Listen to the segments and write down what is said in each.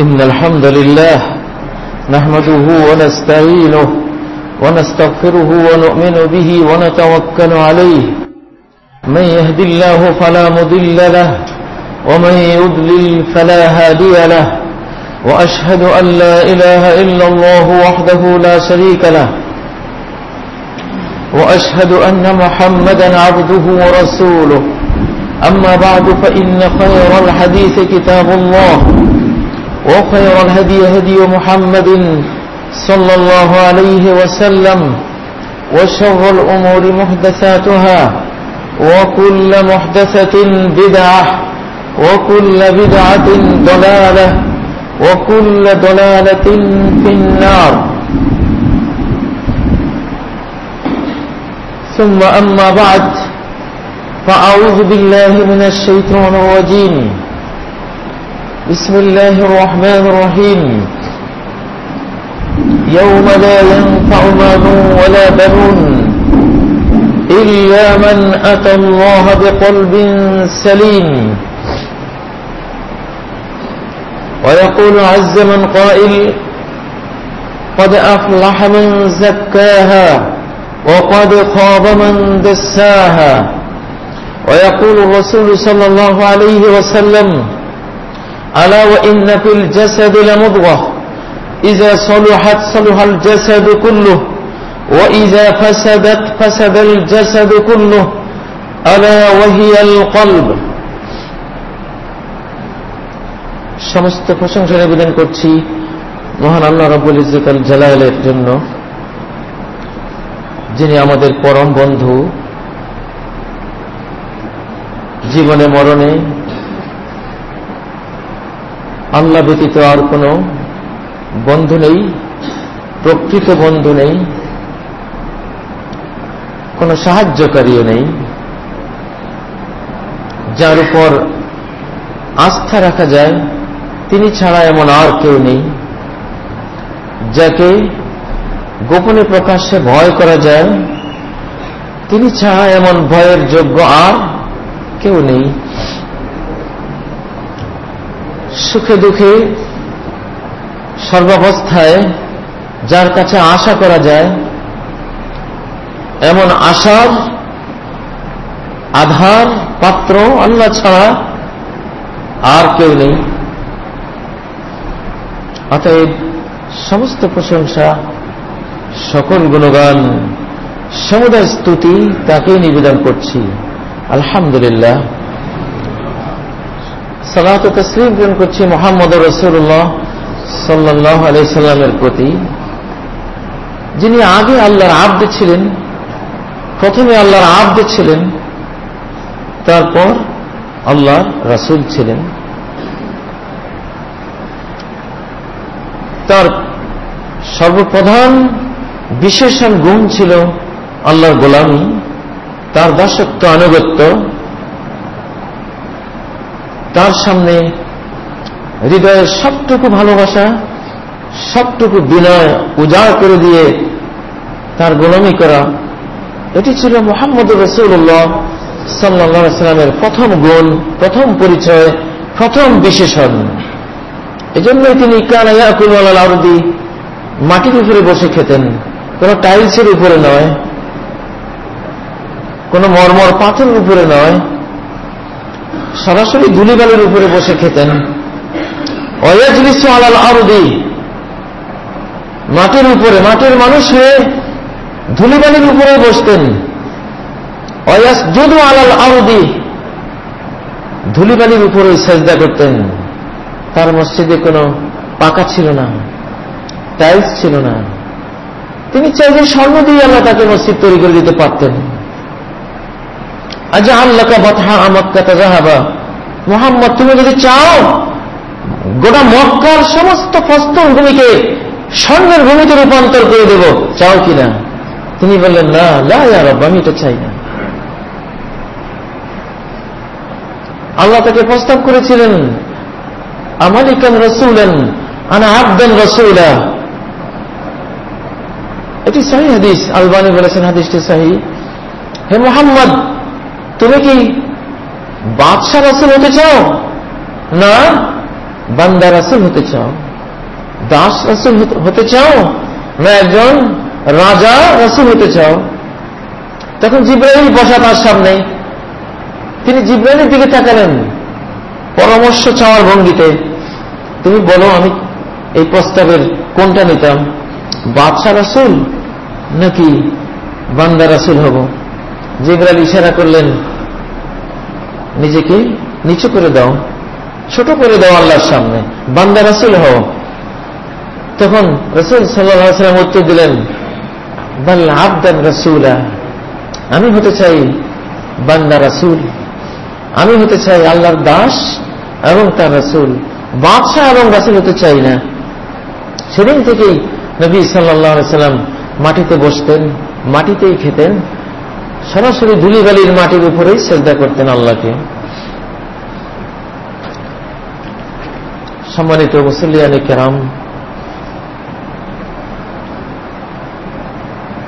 إن الحمد لله نحمده ونستعينه ونستغفره ونؤمن به ونتوكل عليه. من يهد الله فلا مضل له ومن يضلل فلا هادي له. وأشهد أن لا إله إلا الله وحده لا شريك له. وأشهد أن محمدا عبده ورسوله. أما بعد فإن خير الحديث كتاب الله. وخير الهدي هدي محمد صلى الله عليه وسلم وشر الأمور محدثاتها وكل محدثة بدعة وكل بدعة ضلالة وكل ضلالة في النار. ثم أما بعد فأعوذ بالله من الشيطان الرجيم. بسم الله الرحمن الرحيم. يوم لا ينفع مال ولا بنون إلا من أتى الله بقلب سليم. ويقول عز من قائل قد أفلح من زكاها وقد خاب من دساها. ويقول الرسول صلى الله عليه وسلم ألا وإن في الجسد لمضغة إذا صلحت صلح الجسد كله وإذا فسدت فسد الجسد كله ألا وهي القلب সমস্ত প্রশংসা নিবেদন করছি মহান আল্লাহ রব্বুল ইজ্জতাল জালালের জন্য যিনি আমাদের পরম বন্ধু জীবনে মরণে আল্লাহ ব্যতীত আর কোনো বন্ধু নেই, প্রকৃত বন্ধু নেই, কোনো সাহায্যকারীও নেই, যার উপর আস্থা রাখা যায়, তিনি ছাড়া এমন আর কেউ নেই, যাকে গোপনে প্রকাশ্যে ভয় করা যায়, তিনি ছাড়া এমন ভয়ের যোগ্য আর কেউ নেই। সুখে দুঃখে সর্বাবস্থায় যার কাছে আশা করা যায়, এমন আশার আধার, পাত্র আল্লাহ ছাড়া আর কেউ নেই। অতএব সমস্ত প্রশংসা, সকল গুণগান, সমুদায় স্তুতি তাকেই নিবেদন করছি। আলহামদুলিল্লাহ। সালাত তসলিম প্রেরণ করছি মোহাম্মদ রসুল্লাহ সাল্লাহ আলাইসাল্লামের প্রতি। যিনি আগে আল্লাহর আব্দ ছিলেন, প্রথমে আল্লাহর আব্দ ছিলেন, তারপর আল্লাহ রাসুল ছিলেন। তার সর্বপ্রধান বিশেষণ গুণ ছিল আল্লাহর গোলামী, তার দাসত্ব আনুগত্য তার সামনে হৃদয়ের সবটুকু ভালোবাসা, সবটুকু বিনয় উজাড় করে দিয়ে তার গোলামি করা, এটি ছিল মোহাম্মদ রসুল্লাহ সাল্লামের প্রথম গুণ, প্রথম পরিচয়, প্রথম বিশেষণ। এজন্যই তিনি কানাইয়াকুল আরদি, মাটির উপরে বসে খেতেন। কোন টাইলসের উপরে নয়, কোন মর্মর পাথরের উপরে নয় সরাসরি ধুলিবালির উপরে বসে খেতেন। অয়াজলিস আলাল আরদি। মাটির উপরে, মাটির মানুষ হয়ে ধুলিবালির উপরে বসতেন। অয়াস যদু আলাল আরদি। ধুলিবালির উপরে সেজদা করতেন। তার মসজিদে কোনো পাকা ছিল না, টাইলস ছিল না। তিনি চাইলে স্বর্ণ দিয়ে আল্লাহ তাকে মসজিদ তৈরি করে দিতে পারতেন। আজ আল্লাহ বাথা আমাক্কা তাজাহাবা। মোহাম্মদ, তুমি যদি চাও, গোটা মক্কার সমস্ত প্রস্তর ভূমিকে স্বর্ণের ভূমিতে রূপান্তর করে দেব, চাও কিনা? তিনি বললেন, না লারব আমি এটা চাই না। আল্লাহ তাকে প্রস্তাব করেছিলেন, আমালিকান রসুলেন, আনা আবদান রসুলা। এটি সাহি হাদিস, আলবানি বলেছেন হাদিসটি সাহি। হে মোহাম্মদ তুমি কি বাদশাহ রসুল হতে চাও? না? বান্দা রাসুল হতে চাও। দাস রাসুল হতে চাও? না, একজন রাজা রাসুল হতে চাও। তখন জিব্রাহিম বসা তার সামনে। তিনি জিব্রাহিমের দিকে তাকালেন। পরামর্শ চাওয়ার ভঙ্গিতে। তুমি বলো, আমি এই প্রস্তাবের কোনটা নিতাম? বাদশাহ রাসুল নাকি বান্দা রাসুল হব? জিব্রাইল ইশারা করলেন, নিজেকে নিচু করে দাও, ছোট করে দাও আল্লাহর সামনে, বান্দা রাসুল হও। তখন রসুল সাল্লাম উত্তর দিলেন আবদান রসুলা, আমি হতে চাই বান্দা রাসুল। আমি হতে চাই আল্লাহর দাস এবং তার রাসুল। বাদশাহ এবং রাসুল হতে চাই না। সেদিন থেকেই নবী সাল্লাহ সাল্লাম মাটিতে বসতেন, মাটিতেই খেতেন সরাসরি ধুলিবালির মাটির উপরেই শ্রদ্ধা করতেন আল্লাহকে। সম্মানিত মুসলিয়ানি কেরাম,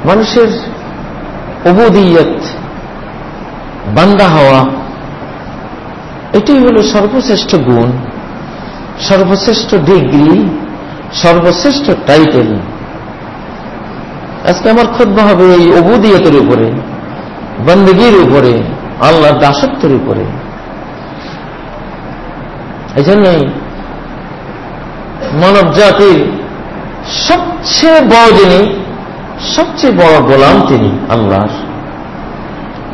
মানুষের অবুদিয়ত বান্দা হওয়া, এটি হল সর্বশ্রেষ্ঠ গুণ, সর্বশ্রেষ্ঠ ডিগ্রি, সর্বশ্রেষ্ঠ টাইটেল। আজকে আমার খুদ্া হবে এই অবুদিয়তের উপরে। বন্দগির উপরে আল্লাহ দাসত্বের উপরে। এই জন্যই মানব জাতির সবচেয়ে বড় যিনি, সবচেয়ে বড় গোলাম তিনি আল্লাহর।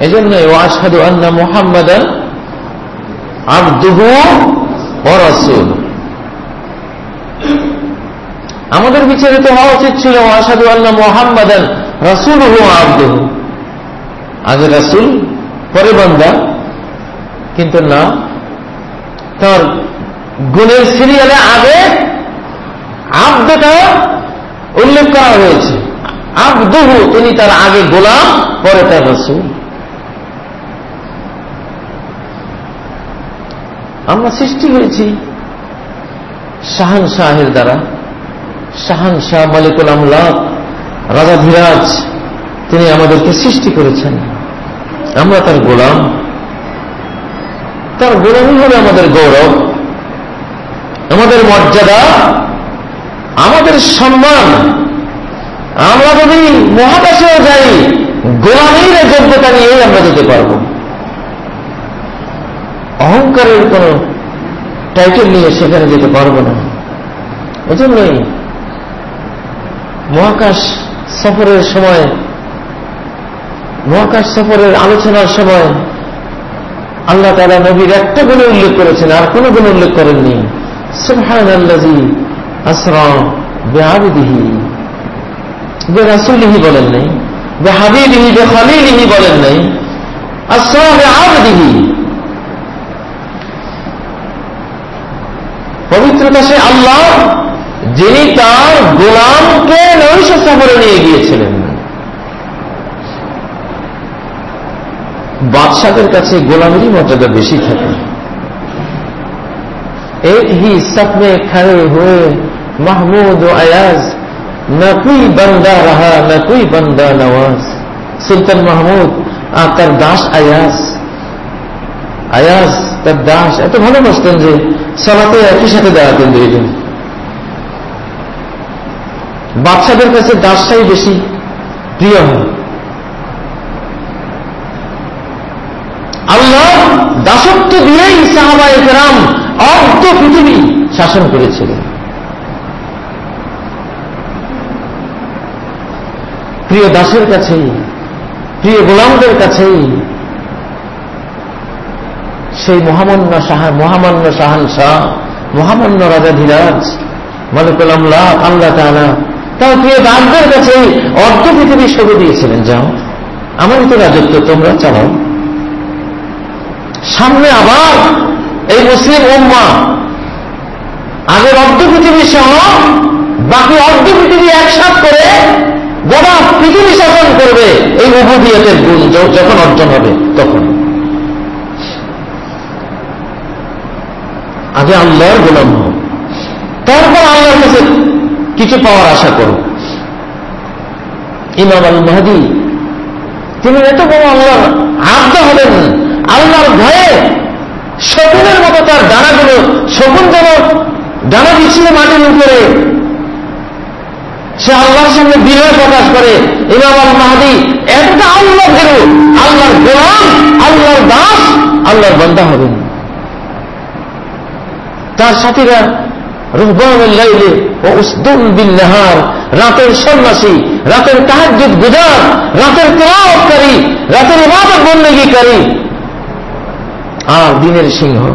এই জন্য ওয়াসাদু আন্না মোহাম্মদ আব্দুহু রসুল আমাদের বিচারিত হওয়া উচিত ছিল ওয়াসাদু আল্লাহ মোহাম্মদ রসুল হু আব্দুহু। আগে রসুল পরে বান্দা, কিন্তু না, তার গুণের সিরিয়ালে আগে আব্দটা উল্লেখ করা হয়েছে। আব্দুহু, তিনি তার আগে গোলাম, পরে তার রসুল। আমরা সৃষ্টি হয়েছি শাহান শাহের দ্বারা। শাহান শাহ মালিকুল আমলাক, রাজা ধীরাজ, তিনি আমাদেরকে সৃষ্টি করেছেন। আমরা তার গোলাম। তার গোলামই হল আমাদের গৌরব, আমাদের মর্যাদা, আমাদের সম্মান। আমরা যদি মহাকাশেও যাই, গোলামীর যোগ্যতা নিয়েই আমরা যেতে পারব। অহংকারের কোন টাইটেল নিয়ে সেখানে যেতে পারব না। এজন্যই মহাকাশ সফরের সময় মহাকাশ সফরের আলোচনার সময় আল্লাহ তালা নবীর একটা গুণে উল্লেখ করেছেন, আর কোন গুণ উল্লেখ করেননি। রাসুলিহি বলেন নাই বে হাবিবিহি বে খালিলিহি বলেন নাই পবিত্রতা সে আল্লাহ, যিনি তার গোলামকে নৈশ সফরে নিয়ে গিয়েছিলেন। বাদশাদের কাছে গোলামেরই মর্যাদা বেশি থাকে। ایک ہی سب میں হয়ে মাহমুদ ও আয়াজ, না نہ کوئی রাহা, না نہ کوئی بندہ نواز سلطن তার দাস আয়াজ। আয়াজ, তার দাস, এত ভালোবাসতেন যে সবাতে একই সাথে দাঁড়াতেন দুইজন বাচ্চাদের কাছে দাসটাই বেশি প্রিয় হয়। আল্লাহ দাসত্ব দিয়েই সাহাবা একরাম অর্ধ পৃথিবী শাসন করেছিলেন। প্রিয় দাসের কাছেই, প্রিয় গোলামদের কাছেই সেই মহামান্য শাহ মহামান্য শাহান শাহ, মহামান্য রাজা ধীরাজ, মালিকুল আমলাহ আল্লাহ তালা তাও প্রিয় দাসদের কাছেই অর্ধ পৃথিবী সবে দিয়েছিলেন। যাও আমারই তো রাজত্ব তোমরা চালাও। সামনে আবার এই মুসলিম উম্মা। আগের অর্ধ পৃথিবী সহ, বাকি অর্ধ পৃথিবী একসাথ করে গোটা পৃথিবী শাসন করবে এই উভদিয়তের গুণ যখন অর্জন হবে তখন। আগে আল্লাহর গোলাম হোক তারপর আল্লাহর কাছে কিছু পাওয়ার আশা করো। ইমাম আল মাহাদি তিনি এত বড় আল্লাহর আব্দ হলেন আল্লাহর ভয়ে শকুনের মতো তার ডানাগুলো শকুন যেন ডানা বিছিয়ে মাটির উপরে, সে আল্লাহর সামনে বিনয় প্রকাশ করে। ইমাম আল মাহাদি একটা আল্লাহ ভেরু, আল্লাহর গোলাম, আল্লাহর দাস, আল্লাহর বন্ধা হবেন। তার সাথীরা রুহবানাইলে ও উসদুল বিন নাহার রাতের সন্ন্যাসী, রাতের তাহাজুদ গুজার, রাতের তেলাওয়াতকারী, রাতের ইবাদত বন্দেগীকারী আর দিনের সিংহ।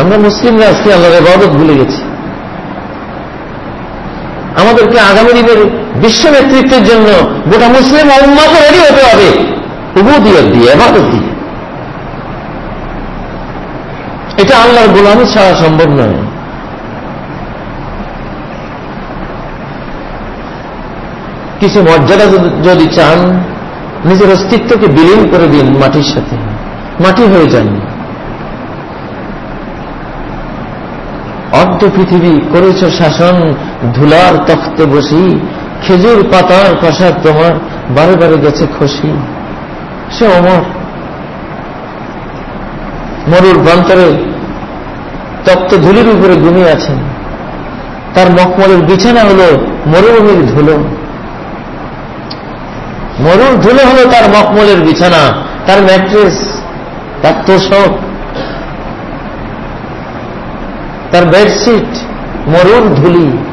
আমরা মুসলিমরা আজকে আল্লাহর ইবাদত ভুলে গেছি। আমাদেরকে আগামী দিনের বিশ্ব নেতৃত্বের জন্য গোটা মুসলিম উন্মাকে রেডি হতে হবে। উবুদিয়ত দিয়ে এবাদত দিয়ে। এটা আল্লাহর গোলামি ছাড়া সম্ভব নয়। কিছু মর্যাদা যদি চান নিজের অস্তিত্বকে বিলীন করে দিন মাটির সাথে। মাটি হয়ে যান। অর্ধ পৃথিবী করেছ শাসন, ধুলার তখতে বসি, খেজুর পাতার প্রসাদ তোমার বারে বারে গেছে খসি। সে অমর। মরুর প্রান্তরে তপ্ত ধুলির উপরে ঘুমিয়ে আছেন। তার মকমলের বিছানা হল মরুভূমির ধুলো। মরুর ধুলে হল তার মকমলের বিছানা, তার ম্যাট্রেস, তার তোষক। তার বেডশিট, মরুর ধুলি।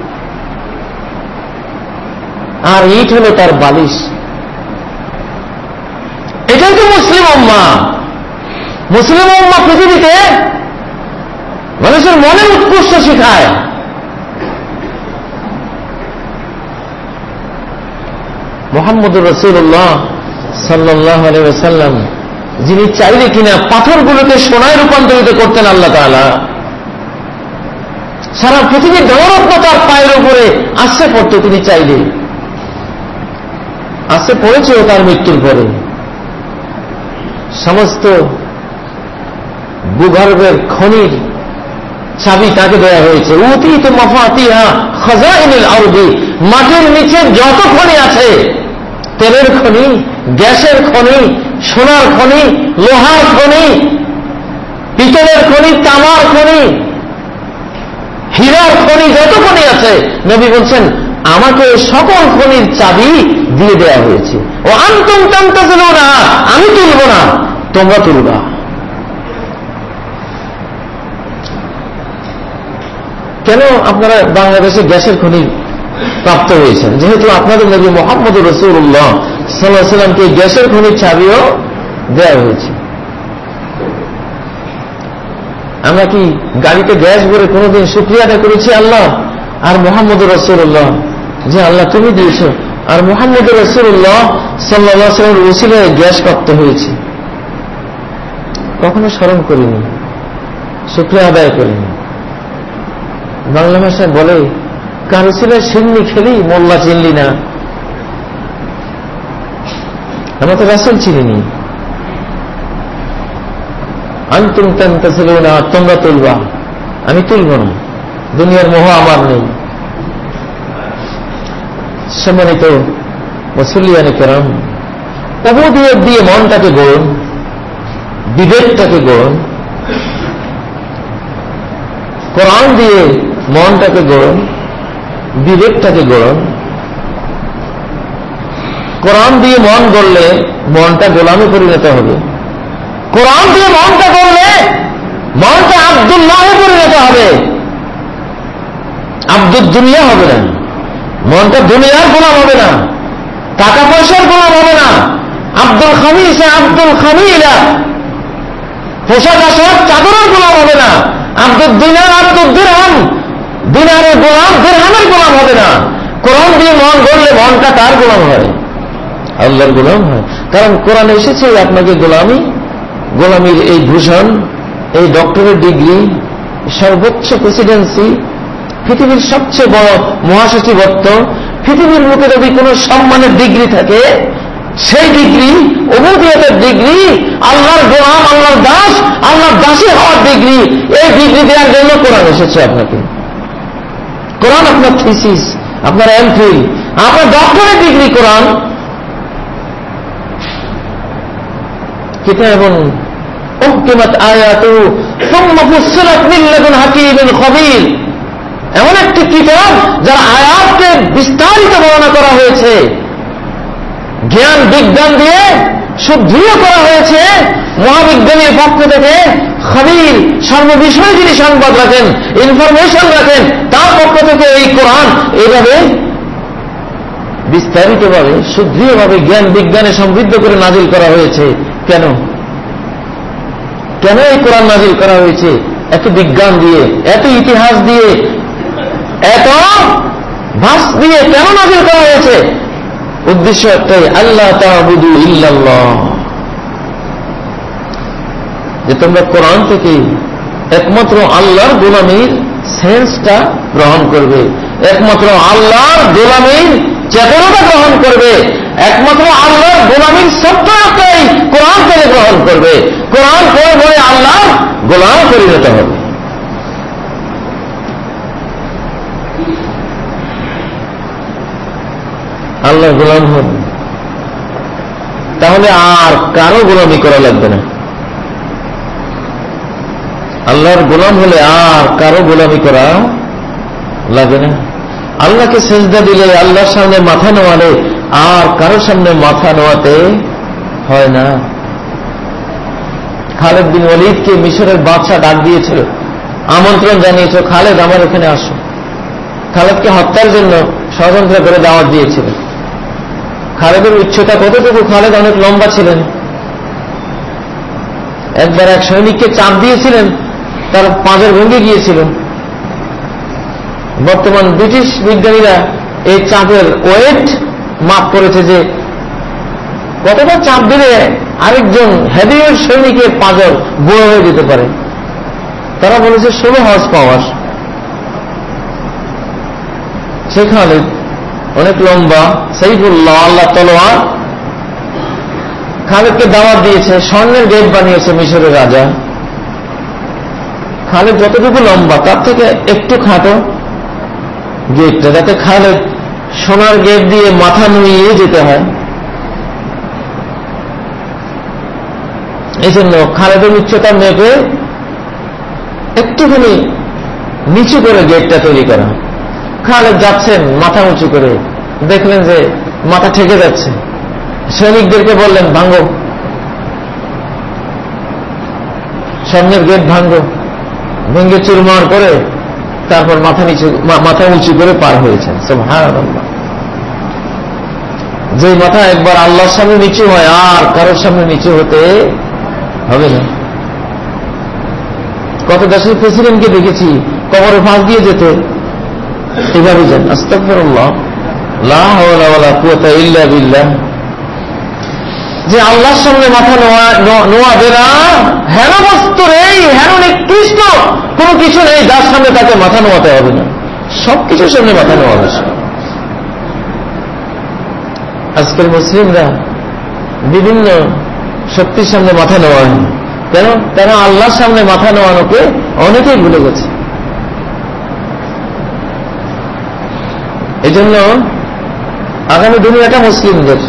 আর ইট হল তার বালিশ। এটাই তো মুসলিম অম্মা মুসলিম অম্মা পৃথিবীতে মানুষের মনের উৎকর্ষ শিখায়। মোহাম্মদুর রসুল্লাহ সাল্লাহ আলাইসাল্লাম যিনি চাইলে কিনা পাথরগুলোকে সোনায় রূপান্তরিত করতেন আল্লাহ তালা সারা পৃথিবীর নবরত্ন তার পায়ের উপরে আসছে পড়ত তিনি চাইলে। আসছে পড়েছেও তার মৃত্যুর পরে। সমস্ত ভূগর্ভের খনির চাবি তাকে দেওয়া হয়েছে। অতীত মফাতিহা খজাইনুল আরবি মাটির নিচে যত খনি আছে তেলের খনি, গ্যাসের খনি, সোনার খনি, লোহার খনি, পিতলের খনি, তামার খনি, হীরার খনি, যত খনি আছে, নবী বলছেন, আমাকে সকল খনির চাবি দিয়ে দেওয়া হয়েছে। ও আন্তম টানতে না আমি তুলব না, তোমরা তুলবা। কেন আপনারা বাংলাদেশে গ্যাসের খনি প্রাপ্ত হয়েছেন। যেহেতু আপনাদের নবী মোহাম্মদ রসুল্লাহ সাল্লাহ সাল্লামকে গ্যাসের খনির চাবিও দেওয়া হয়েছে। আমরা কি গাড়িতে গ্যাস ভরে কোনোদিন সুক্রিয়াটা করেছি আল্লাহ? আর মোহাম্মদ রসুল্লাহ যে আল্লাহ তুমি দিয়েছ। আর মোহাম্মদ রসুল্লাহ সাল্লাহ সাল্লামের ওসিলায় গ্যাস প্রাপ্ত হয়েছে। কখনো স্মরণ করিনি। শুক্রিয়া আদায় করিনি। বাংলা ভাষায় বলে কারও ছিল সিন্নি খেলি মোল্লা চিনলি না। আমরা তো রাসেল চিনিনি। আন্তুম টানতে ছিল না তোমরা তুলবা। আমি তুলব না। দুনিয়ার মোহ আমার নেই। সম্মানিত মুসলিয়ানি কেরাম অবধিয়ত দিয়ে মনটাকে গড়ুন, বিবেকটাকে গড়ুন, কোরআন দিয়ে মনটাকে গড়ুন বিবেকটাকে গড়ুন। কোরআন দিয়ে মন গড়লে মনটা গোলামে পরিণত হবে। কোরআন দিয়ে মনটা গড়লে মনটা আব্দুল্লাহে পরিণত হবে। আব্দুল দুনিয়া হবে না। মনটা দুনিয়ার গোলাম হবে না। টাকা পয়সার গোলাম হবে না। আব্দুল খামিস, আব্দুল খামিলা। পোশাক আশাক চাদরের গোলাম হবে না। আব্দুল দিনার আব্দুল দিরহাম দিনারের গোলাম দিরহামের গোলাম হবে না। কোরআন দিয়ে মন গড়লে মনটা তার গোলাম হয় আল্লাহর গোলাম হয়। কারণ কোরআন এসেছে, আপনাকে গোলামি, গোলামির এই ভূষণ, এই ডক্টরের ডিগ্রি, সর্বোচ্চ প্রেসিডেন্সি, পৃথিবীর সবচেয়ে বড় মহাসচিবত্ব, পৃথিবীর মুখে যদি কোন সম্মানের ডিগ্রি থাকে, সেই ডিগ্রি অবুদিয়তের ডিগ্রি, আল্লাহর গোলাম, আল্লাহর দাস, আল্লাহর দাসী হওয়ার ডিগ্রি, এই ডিগ্রি দেওয়ার জন্য কোরআন এসেছে আপনাকে। কোরআন আপনার থিসিস আপনার এমফিল আপনার ডক্টরের ডিগ্রি কোরআন। কিতাব উহকিমাত আয়াতু, সুম্মা ফুসসিলাত মিন এমন একটি কিতাব যার আয়াতকে বিস্তারিত বর্ণনা করা হয়েছে। জ্ঞান বিজ্ঞান দিয়ে সুদৃঢ় করা হয়েছে। মহাবিজ্ঞানীর পক্ষ থেকে খবির সর্ববিষয়ে যিনি সংবাদ রাখেন ইনফরমেশন রাখেন, তার পক্ষ থেকে এই কোরআন এইভাবে বিস্তারিতভাবে, সুদৃঢ়ভাবে জ্ঞান বিজ্ঞানে সমৃদ্ধ করে নাজিল করা হয়েছে। কেন? কেন এই কোরআন নাজিল করা হয়েছে? এত বিজ্ঞান দিয়ে, এত ইতিহাস দিয়ে, এত ভাস দিয়ে কেন নাজিল করা হয়েছে? উদ্দেশ্য একটাই আল্লাহ তাহবুদু ইল্লাল্লাহ। যে তোমরা কোরআন থেকে একমাত্র আল্লাহর গোলামীর সেন্সটা গ্রহণ করবে। একমাত্র আল্লাহর গোলামীর চেতনতা গ্রহণ করবে। একমাত্র আল্লাহর গোলামীর সত্যটাই কোরআন থেকে গ্রহণ করবে। কোরআন করে বলে আল্লাহ গোলাম পরিণত হবে। আল্লাহ গোলাম হবে। তাহলে আর কারও গোলামি করা লাগবে না। আল্লাহর গোলাম হলে আর কারও গোলামি করা লাগে না। আল্লাহকে সেজদা দিলে, আল্লাহর সামনে মাথা নোয়ালে, আর কারোর সামনে মাথা নোয়াতে হয় না। খালেদ বিন ওলিদকে মিশরের বাদশাহ ডাক দিয়েছিল। আমন্ত্রণ জানিয়েছ খালেদ, আমার এখানে আসো। খালেদকে হত্যার জন্য ষড়যন্ত্র করে দাওয়াত দিয়েছিল। খালেদের উচ্চতা কতটুকু? খালেদ অনেক লম্বা ছিলেন। একবার এক সৈনিককে চাপ দিয়েছিলেন তার পাঁজর ভেঙে গিয়েছিল। বর্তমান ব্রিটিশ বিজ্ঞানীরা এই চাপের ওয়েট মাপ করেছে যে কতটা চাপ দিলে আরেকজন হেভিওয়েট সৈনিকের পাঁজর বুড়ো হয়ে যেতে পারে। তারা বলেছে ষোলো হর্স পাওয়ার সেখানে অনেক লম্বা সেইফুল্লাহ আল্লাহ তলোয়ার খালেদকে দাওয়াত দিয়েছে, স্বর্ণের গেট বানিয়েছে মিশরের রাজা। খালেদ যতটুকু লম্বা, তার থেকে একটু খাটো গেটটা, যাতে খালেদ সোনার গেট দিয়ে মাথা নুইয়ে যেতে হয়। এই জন্য খালেদের উচ্চতা মেপে একটুখানি নিচু করে গেটটা তৈরি করা। খালেদ যাচ্ছেন, মাথা উঁচু করে। দেখলেন যে মাথা ঠেকে যাচ্ছে। সৈনিকদেরকে বললেন, ভাঙ্গ। সামনের গেট ভাঙ্গ। ভেঙ্গে চুরমার করে তারপর মাথা নিচু মাথা উঁচু করে পার হয়েছেন। যে মাথা একবার আল্লাহর সামনে নিচু হয়, আর কারোর সামনে নিচু হতে হবে না। কত দেশের প্রেসিডেন্টকে দেখেছি, কবরে ফাঁস দিয়ে যেত। এভাবে যান। আস্তাফরুল্লাহ যে আল্লাহর সামনে মাথা নোয়াবে না হেন বস্তু নেই হেন নিকৃষ্ট কোনো কিছু নেই, যার সামনে তাকে মাথা নোয়াতে হবে না। সব কিছুর সামনে মাথা নোয়া হবে আজকের মুসলিমরা বিভিন্ন শক্তির সামনে মাথা নেওয়া হয় কেন তারা আল্লাহর সামনে মাথা নেওয়ানোকে অনেকেই ভুলে গেছে। এই জন্য আগামী দুনিয়াটা মুসলিমদের।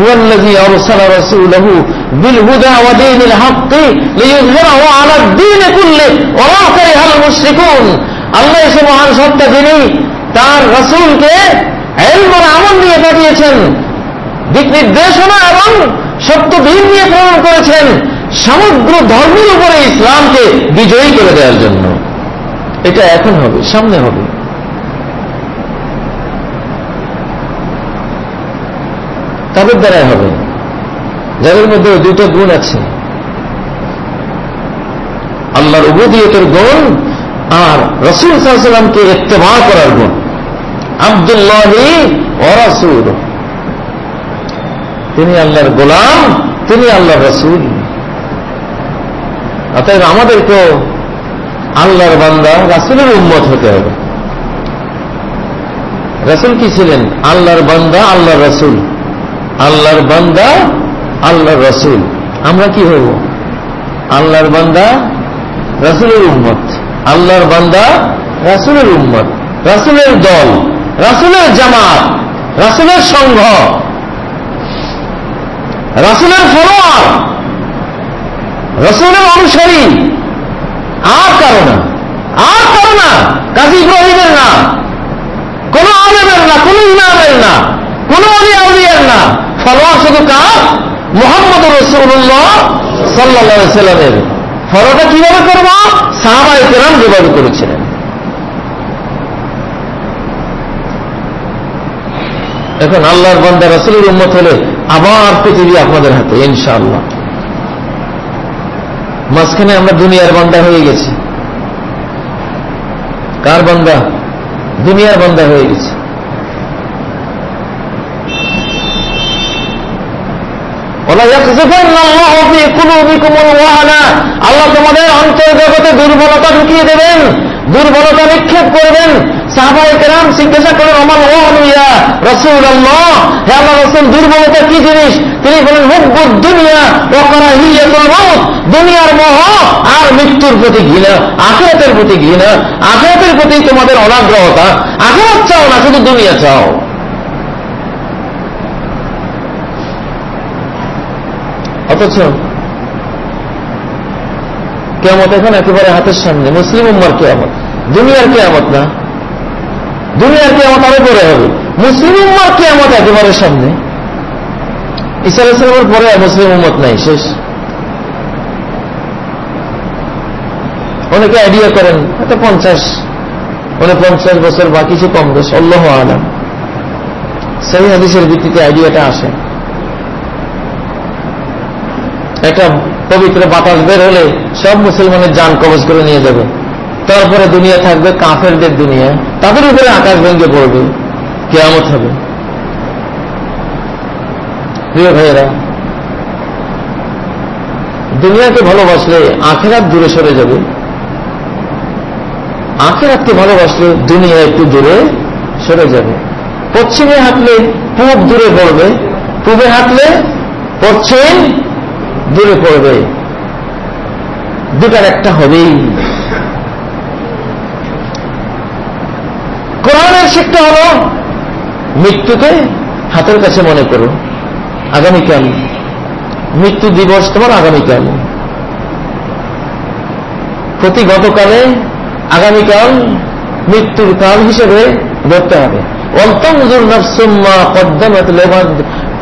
هو الذي أرسل رسوله بالهدى ودين الحق ليظهره على الدين كله وما كره المشركون আল্লাহ এসে মহান সত্তা তিনি তার রসুলকে এলমর আমল নিয়ে পাঠিয়েছেন দিক নির্দেশনা এবং সত্য দিন নিয়ে প্রেরণ করেছেন সমগ্র ধর্মের উপরে ইসলামকে বিজয়ী করে দেওয়ার জন্য এটা এখন হবে সামনে হবে তাদের দ্বারাই হবে। যাদের মধ্যে দুটো গুণ আছে। আল্লাহর উবদিয়তের গুণ আর রসুল সাল্লামকে ইত্তেমা করার গুণ। আবদুল্লাহি অরাসুল তিনি আল্লাহর গোলাম, তিনি আল্লাহর রসুল। অতএব আমাদেরকেও আল্লাহর বান্দা, রাসুলের উন্মত হতে হবে। রসুল কি ছিলেন? আল্লাহর বান্দা, আল্লাহর রসুল। আল্লাহর বান্দা, আল্লাহর রসুল। আমরা কি হব? আল্লাহর বান্দা, রাসুলের উম্মত। আল্লাহর বান্দা, রাসুলের উম্মত। রাসুলের দল, রাসুলের জামাত, রাসুলের সংঘ। রাসুলের ফলোয়ার রসুলের অনুসারী। আর কারও না। আর কারও না। কাজী ইব্রাহিমের না। কোন আলেমের না, কোন ইমামের না, কোন অলি আউলিয়ার না। ফলোয়ার শুধু কার? মোহাম্মদ রসুল্লাহ সাল্লা সাল্লামের ফলোটা কীভাবে করব? সাহাবাই কেরাম যেভাবে করেছিলেন। এখন আল্লাহর বন্দা রসুলের উন্মত হলে আবার পৃথিবী আপনাদের হাতে, ইনশাআল্লাহ। মাঝখানে আমরা দুনিয়ার বান্দা হয়ে গেছি। কার বান্দা? দুনিয়ার বান্দা হয়ে গেছে। আল্লাহ তোমাদের অন্তর্জগতে দুর্বলতা ঢুকিয়ে দেবেন, দুর্বলতা নিক্ষেপ করবেন। সাহাবাই কেরাম জিজ্ঞাসা করেন আমার ওয়া রসুল আল্লাহ হে আল্লাহ রসুল, দুর্বলতা কি জিনিস? তিনি বলেন হুব্বুর দুনিয়া ও করা মউত। দুনিয়ার মোহ আর মৃত্যুর প্রতি ঘৃণা, আখেরাতের প্রতি ঘৃণা, আখেরাতের প্রতি তোমাদের অনাগ্রহতা। আখেরাত চাও না, শুধু দুনিয়া চাও। অথচ কেমত এখন একেবারে হাতের সামনে, মুসলিম উম্মার কেয়ামত, দুনিয়ার কেয়ামত না। দুনিয়ার কেয়ামত আরও পরে হবে। মুসলিম উম্মার কেয়ামত একেবারে সামনে। ইসা আলাইসালামের পরে মুসলিম উম্মত নাই, শেষ। অনেকে আইডিয়া করেন হয়তো পঞ্চাশ পঞ্চাশ বছর বা কিছু কম বেশ অল্লাহ আলাম। সেই হাদিসের ভিত্তিতে আইডিয়াটা আসে। একটা পবিত্র বাতাস বের হলে সব মুসলমানের যান কবজ করে নিয়ে যাবে। তারপরে দুনিয়া থাকবে কাফেরদের দুনিয়া। তাদের উপরে আকাশ ভেঙে পড়বে। কেয়ামত হবে। প্রিয় ভাইয়েরা, দুনিয়াকে ভালোবাসলে আখেরাত দূরে সরে যাবে। আখেরাতকে ভালোবাসলে দুনিয়া একটু দূরে সরে যাবে। পশ্চিমে হাঁটলে পূব দূরে পড়বে পূবে হাঁটলে পশ্চিম দূরে পড়বে দুটার একটা হবেই। কোরআনের শিক্ষা হল মৃত্যুকে হাতের কাছে মনে করো, আগামীকাল। মৃত্যু দিবস তোমার আগামীকাল। প্রতি গতকালে আগামীকাল মৃত্যুর কাল হিসেবে ধরতে হবে।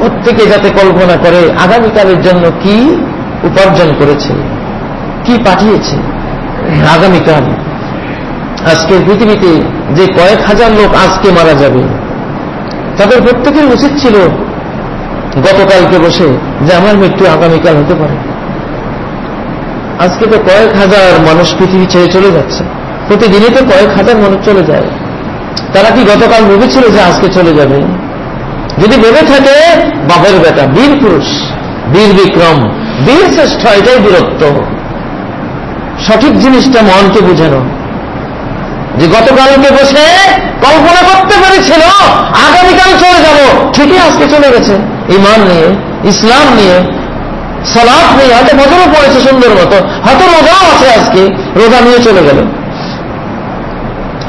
প্রত্যেকে যাতে কল্পনা করে আগামীকালের জন্য কি উপার্জন করেছে, কি পাঠিয়েছে, আগামীকাল। আজকে পৃথিবীতে যে কয়েক হাজার লোক আজকে মারা যাবে, তাদের প্রত্যেকের উচিত ছিল গতকালকে বসে যে আমার মৃত্যু আগামীকাল হতে পারে। আজকে তো কয়েক হাজার মানুষ পৃথিবী ছেড়ে চলে যাচ্ছে। প্রতিদিনই তো কয়েক হাজার মানুষ চলে যায়। তারা কি গতকাল ভেবেছিল যে আজকে চলে যাবে? যদি ভেবে থাকে, বাপের বেটা, বীর পুরুষ, বীর বিক্রম, বীর শ্রেষ্ঠ, এটাই বীরত্ব। সঠিক জিনিসটা মনকে বুঝানো। যে গতকালকে বসে কল্পনা করতে পেরেছিল, আগামীকাল চলে যাব। ঠিকই আজকে চলে গেছে। ইমান নিয়ে, ইসলাম নিয়ে সলাপ নিয়ে, হয়তো বছরও পড়েছে সুন্দর মতো, হয়তো রোজাও আছে আজকে, রোজা নিয়ে চলে গেল।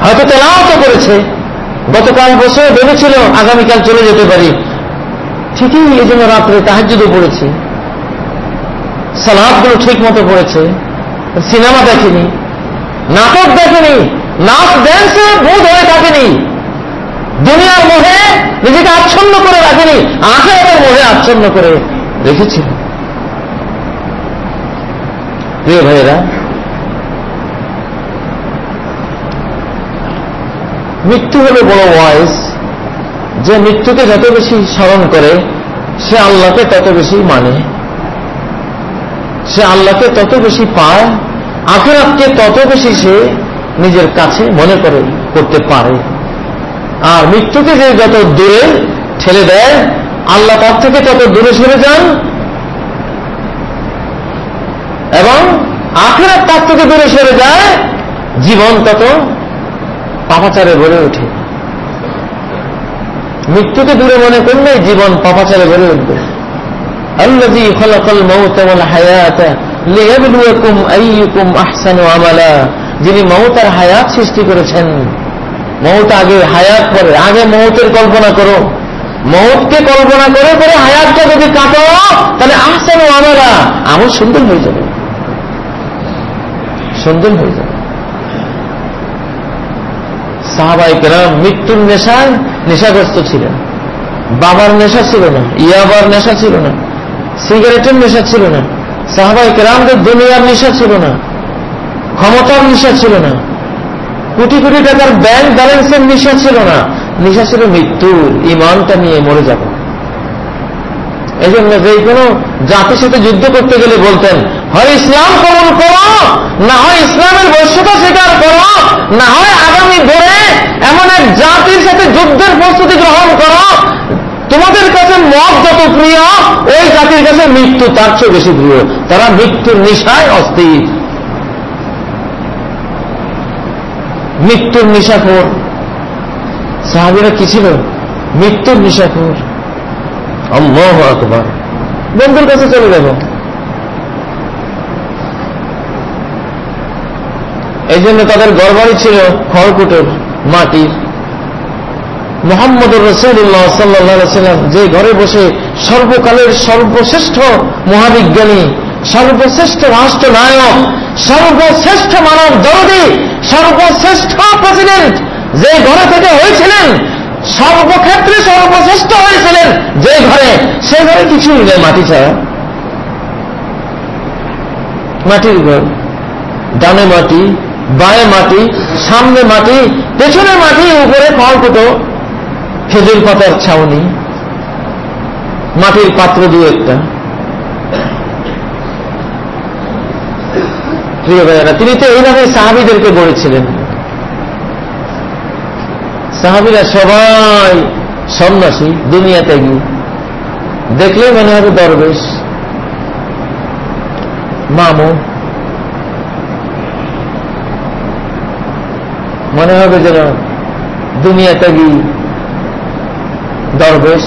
হয়তো তেলাও তো করেছে। গতকাল বসে ভেবেছিল আগামীকাল চলে যেতে পারি। ঠিকই এই জন্য রাত্রে তাহাজুদও পড়েছে। সালাদগুলো ঠিক মতো পড়েছে। সিনেমা দেখেনি। নাটক দেখেনি। নাচ ড্যান্সে বোধ হয়ে থাকেনি। দুনিয়ার মোহে নিজেকে আচ্ছন্ন করে রাখেনি। আখের মোহে আচ্ছন্ন করে রেখেছিল। প্রিয় ভাইয়েরা মৃত্যু হলো বড় ওয়াইস। যে মৃত্যুকে যত বেশি স্মরণ করে, সে আল্লাহকে তত বেশি মানে। সে আল্লাহকে তত বেশি পায়, আখেরাতকে তত বেশি সে নিজের কাছে মনে করে, করতে পারে। আর মৃত্যুকে যে যত দূরে ঠেলে দেয়, আল্লাহ তার থেকে তত দূরে সরে যান। এবং আখের আখেরাত তার থেকে দূরে সরে যায়, জীবন তত পাপাচারে ভরে ওঠে মৃত্যুকে দূরে মনে করলে জীবন পাপাচারে ভরে উঠবে الذي خلق الموت والحياة ليبلوكم أيكم أحسن عملا যিনি মৌত আর হায়াত সৃষ্টি করেছেন মৌত আগে হায়াত পরে আগে মৌতের কল্পনা করো মৌতকে কল্পনা করে করে হায়াতটা যদি কাটো তাহলে আহসান আমারা আমল সুন্দর হয়ে যাবে সুন্দর হয়ে যাবে সাহাবাইকেরাম মৃত্যুর নেশায় নেশাগ্রস্ত ছিলেন। বাবার নেশা ছিল না, ইয়াবার নেশা ছিল না, সিগারেটের নেশা ছিল না সাহাবাই কেরামদের দুনিয়ার নেশা ছিল না, ক্ষমতার নেশা ছিল না, কোটি কোটি টাকার ব্যাংক ব্যালেন্সের নেশা ছিল না। নেশা ছিল মৃত্যুর ইমানটা নিয়ে মরে যাব। এই জন্য যে কোনো জাতির সাথে যুদ্ধ করতে গেলে বলতেন, হয় ইসলাম কবল করো, না হয় ইসলামের বৈশ্যতা স্বীকার করো, না হয় আগামী ভোরে এমন এক জাতির সাথে যুদ্ধের প্রস্তুতি গ্রহণ করো। তোমাদের কাছে মত যত প্রিয়, ওই জাতির কাছে মৃত্যু তার চেয়ে বেশি প্রিয়। তারা মৃত্যুর নিশায় অস্থির। মৃত্যুর নিশাখোর সাহাবিরা কি ছিল? মৃত্যুর নিশাখোর আল্লাহ আকবার। বন্ধুর কাছে চলে যাব। এই জন্য তাদের গড়বাড়ি ছিল খড়কুটোর মাটির মোহাম্মদ রসুল্লাহ সাল্লাম যে ঘরে বসে সর্বকালের সর্বশ্রেষ্ঠ মহাবিজ্ঞানী, সর্বশ্রেষ্ঠ রাষ্ট্রনায়ক, সর্বশ্রেষ্ঠ মানব দরদি, সর্বশ্রেষ্ঠ প্রেসিডেন্ট যে ঘরে থেকে হয়েছিলেন সর্বক্ষেত্রে সর্বশ্রেষ্ঠ হয়েছিলেন যে ঘরে, সে ঘরে কিছুই নেই মাটি ছাড়া। মাটির ঘর ডানে মাটি, বায়ে মাটি, সামনে মাটি, পেছনে মাটি, উপরে খড়কুটো খেজুর পাতার ছাউনি, মাটির পাত্র দু একটা। প্রিয় ভাইয়ারা, তিনি তো এইভাবে সাহাবিদেরকে গড়েছিলেন সাহাবিরা সবাই সন্ন্যাসী দুনিয়া ত্যাগী দেখলে মনে হবে দরবেশ। মামু, মনে হবে যেন দুনিয়া ত্যাগী দরবেশ।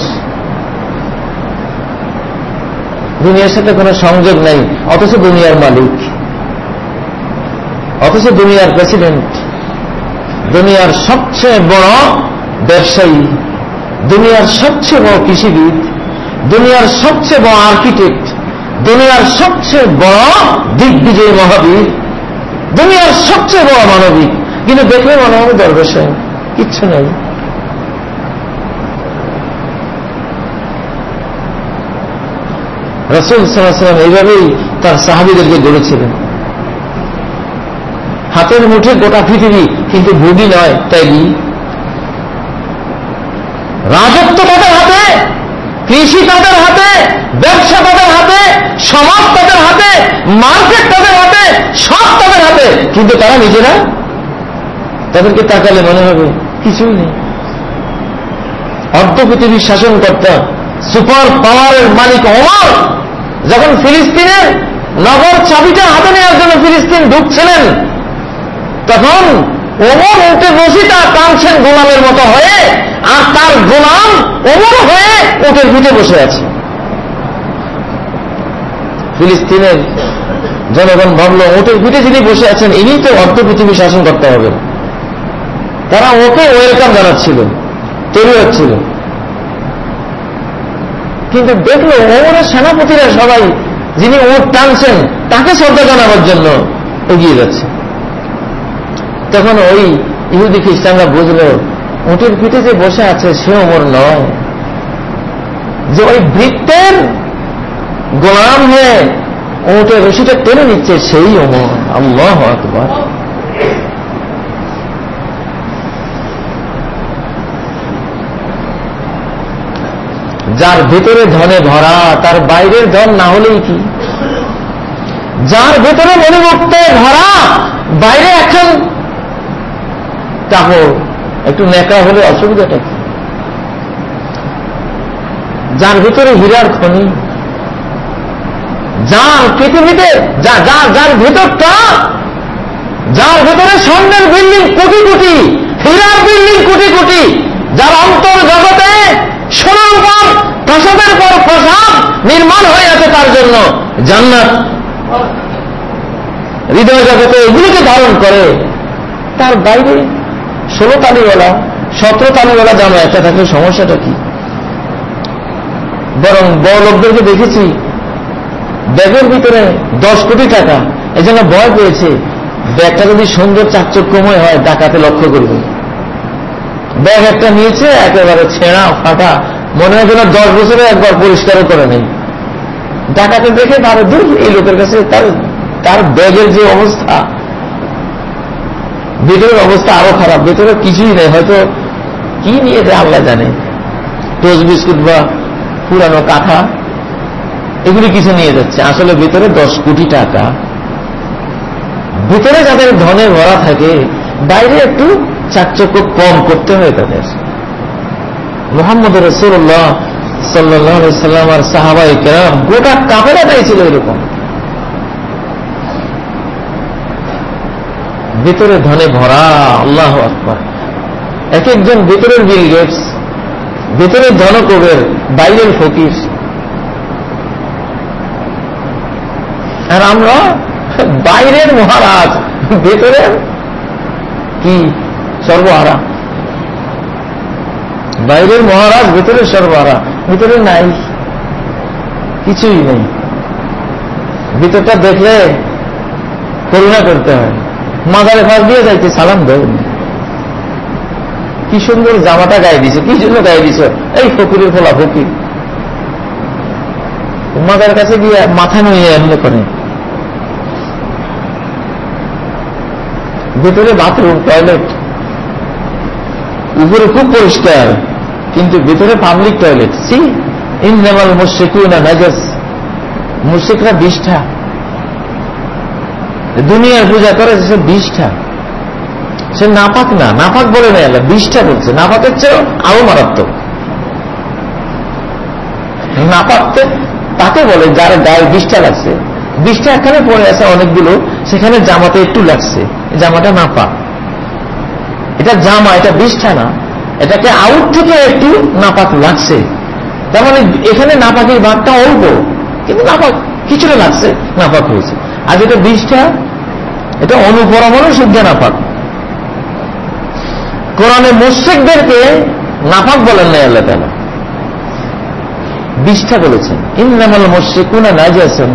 দুনিয়ার সাথে কোনো সংযোগ নাই, অথচ দুনিয়ার মালিক, অথচ দুনিয়ার প্রেসিডেন্ট। দুনিয়ার সবচেয়ে বড় ব্যবসায়ী, দুনিয়ার সবচেয়ে বড় কৃষিবিদ, দুনিয়ার সবচেয়ে বড় আর্কিটেক্ট, দুনিয়ার সবচেয়ে বড় দিগ্বিজয়ী মহাবীর, দুনিয়ার সবচেয়ে বড় মানবিক। কিন্তু দেখলে মনে হবে দরবেশে কিচ্ছু নেই। রসুল সাল্লাম এইভাবেই তার সাহাবিদেরকে গড়েছিলেন। হাতের মুঠে গোটা পৃথিবী কিন্তু ভূমি নয় ত্যাগী রাজত্ব তাদের হাতে, কৃষি তাদের হাতে, ব্যবসা তাদের হাতে, সমাজ তাদের হাতে, মার্কেট তাদের হাতে, সব তাদের হাতে। কিন্তু তারা নিজেরা তাদেরকে তাকালে মনে হবে কিছুই নেই। অর্ধ পৃথিবীর শাসনকর্তা, সুপার পাওয়ারের মালিক অমর যখন ফিলিস্তিনের নগর চাবিটা হাতে নেওয়ার জন্য ফিলিস্তিন ঢুকছিলেন তখন ওমর উঠে বসিটা টানছেন গোলামের মতো হয়ে আর তার গোলাম ওমর হয়ে উঠের পিঠে বসে আছে। ফিলিস্তিনের জনগণ ভাবল ওটের পিঠে যিনি বসে আছেন ইনি তো অর্ধ পৃথিবী শাসন করতে হবে। তারা ওকে ওয়েলকাম জানাচ্ছিল তৈরি হচ্ছিল কিন্তু দেখল ওমরের সেনাপতিরা সবাই, যিনি ওট টানছেন, তাকে শ্রদ্ধা জানাবার জন্য এগিয়ে যাচ্ছে। তখন ওই ইহুদি খ্রিস্টানরা বুঝলো, উটের পিঠে যে বসে আছে সে ওমর নয়। যে ওই বৃত্তের গোলাম হয়ে উটের রশিটা টেনে নিচ্ছে, সেই ওমর আল্লাহ আকবর। যার ভেতরে ধনে ভরা, তার বাইরের ধন না হলেই কি? যার ভেতরে মনোমুক্তে ভরা, বাইরে এখন কাপড় একটু নেকা হলে অসুবিধাটা কি? যার ভিতরে হীরার খনি, যার পৃথিবীতে, যা যার ভেতরটা, যার ভেতরে স্বর্ণের বিল্ডিং কোটি কোটি, হীরার বিল্ডিং কোটি কোটি, যার অন্তর জগতে সোনার পর প্রসাদের পর প্রসাদ নির্মাণ হয়ে আছে তার জন্য জান্নাত। হৃদয় জগতে এগুলোকে ধারণ করে। তার বাইরে ষোলো তালিওয়ালা, সতেরো তালিওয়ালা জামা একটা থাকলে সমস্যাটা কি? বরং বড় লোকদেরকে দেখেছি, ব্যাগের ভিতরে দশ কোটি টাকা এই জন্য ভয় পেয়েছে, ব্যাগটা যদি সুন্দর চাকচক্যময় হয়, ডাকাতে লক্ষ্য করবে। ব্যাগ একটা নিয়েছে, একেবারে ছেঁড়া, ফাটা, মনে হয় যেন দশ বছরে একবার পরিষ্কারও করে নেই। ডাকাতে দেখে তার দূর এই লোকের কাছে তার তার ব্যাগের যে অবস্থা ভেতরের অবস্থা আরও খারাপ, ভেতরে কিছুই নেই, হয়তো কি নিয়ে দেয় আল্লাহ জানে। টোস্ট বিস্কুট বা পুরানো কাঠা এগুলি কিছু নিয়ে যাচ্ছে। আসলে ভেতরে দশ কোটি টাকা। ভিতরে যাদের ধনে ভরা থাকে, বাইরে একটু চাকচক্য কম করতে হয় তাদের। মোহাম্মদ রসুল্লাহ সাল্লাহ সাল্লাম আর সাহাবাই কেরাম গোটা কাপেরাটাই ছিল এরকম। ভিতরে ধনে ভরা, আল্লাহ আকবর। এক একজন ভিতরের বিল গেটস ভিতরের ধনকবের বাইরের ফকির। আর আমরা বাইরের মহারাজ, ভেতরের কি? সর্বহারা। বাইরের মহারাজ, ভেতরের সর্বহারা। ভিতরে নাই। কিছুই নেই। ভিতরটা দেখলে করুণা করতে হয়। মাদারে ফাঁস দিয়ে যাইতে সালাম দেবেন কি সুন্দর জামাটা গায়ে দিছে, কি জন্য গায়ে দিছে? এই ফকিরের ফোলা ফকির। মাদার কাছে গিয়ে মাথা নিয়ে এমনি করে। ভেতরে বাথরুম, টয়লেট। উপরে খুব পরিষ্কার, কিন্তু ভেতরে পাবলিক টয়লেট। সি ইন্দামাল মুশিকুনা নাজাস। মুশিকরা বিষ্ঠা। দুনিয়ার পূজা করে সে বিষ্ঠা সে নাপাক না, নাপাক বলে নেই আল্লাহ বিষ্ঠা বলছে। নাপাকের চেয়েও আরও মারাত্মক। নাপাক তাকে বলে যার গায়ে বিষ্ঠা লাগছে। বিষ্ঠা এখানে পড়ে আছে অনেকগুলো, সেখানে জামাতে একটু লাগছে। জামাটা নাপাক। এটা জামা, এটা বিষ্ঠা না। এটাকে আউট থেকে একটু নাপাক লাগছে। তার মানে এখানে নাপাকের ভাগটা অল্প, কিন্তু নাপাক কিছুটা লাগছে, নাপাক হয়েছে। আর যেটা বিষ্ঠা এটা অনুপরমাণু শুদ্ধ নাপাক। কোরআনে মুশ্রিকদেরকে নাপাক বলেন নাই আল্লাহ তালা বিষ্ঠা বলেছেন, ইন্নামাল মুশ্রিকুনা নাজিয়াসন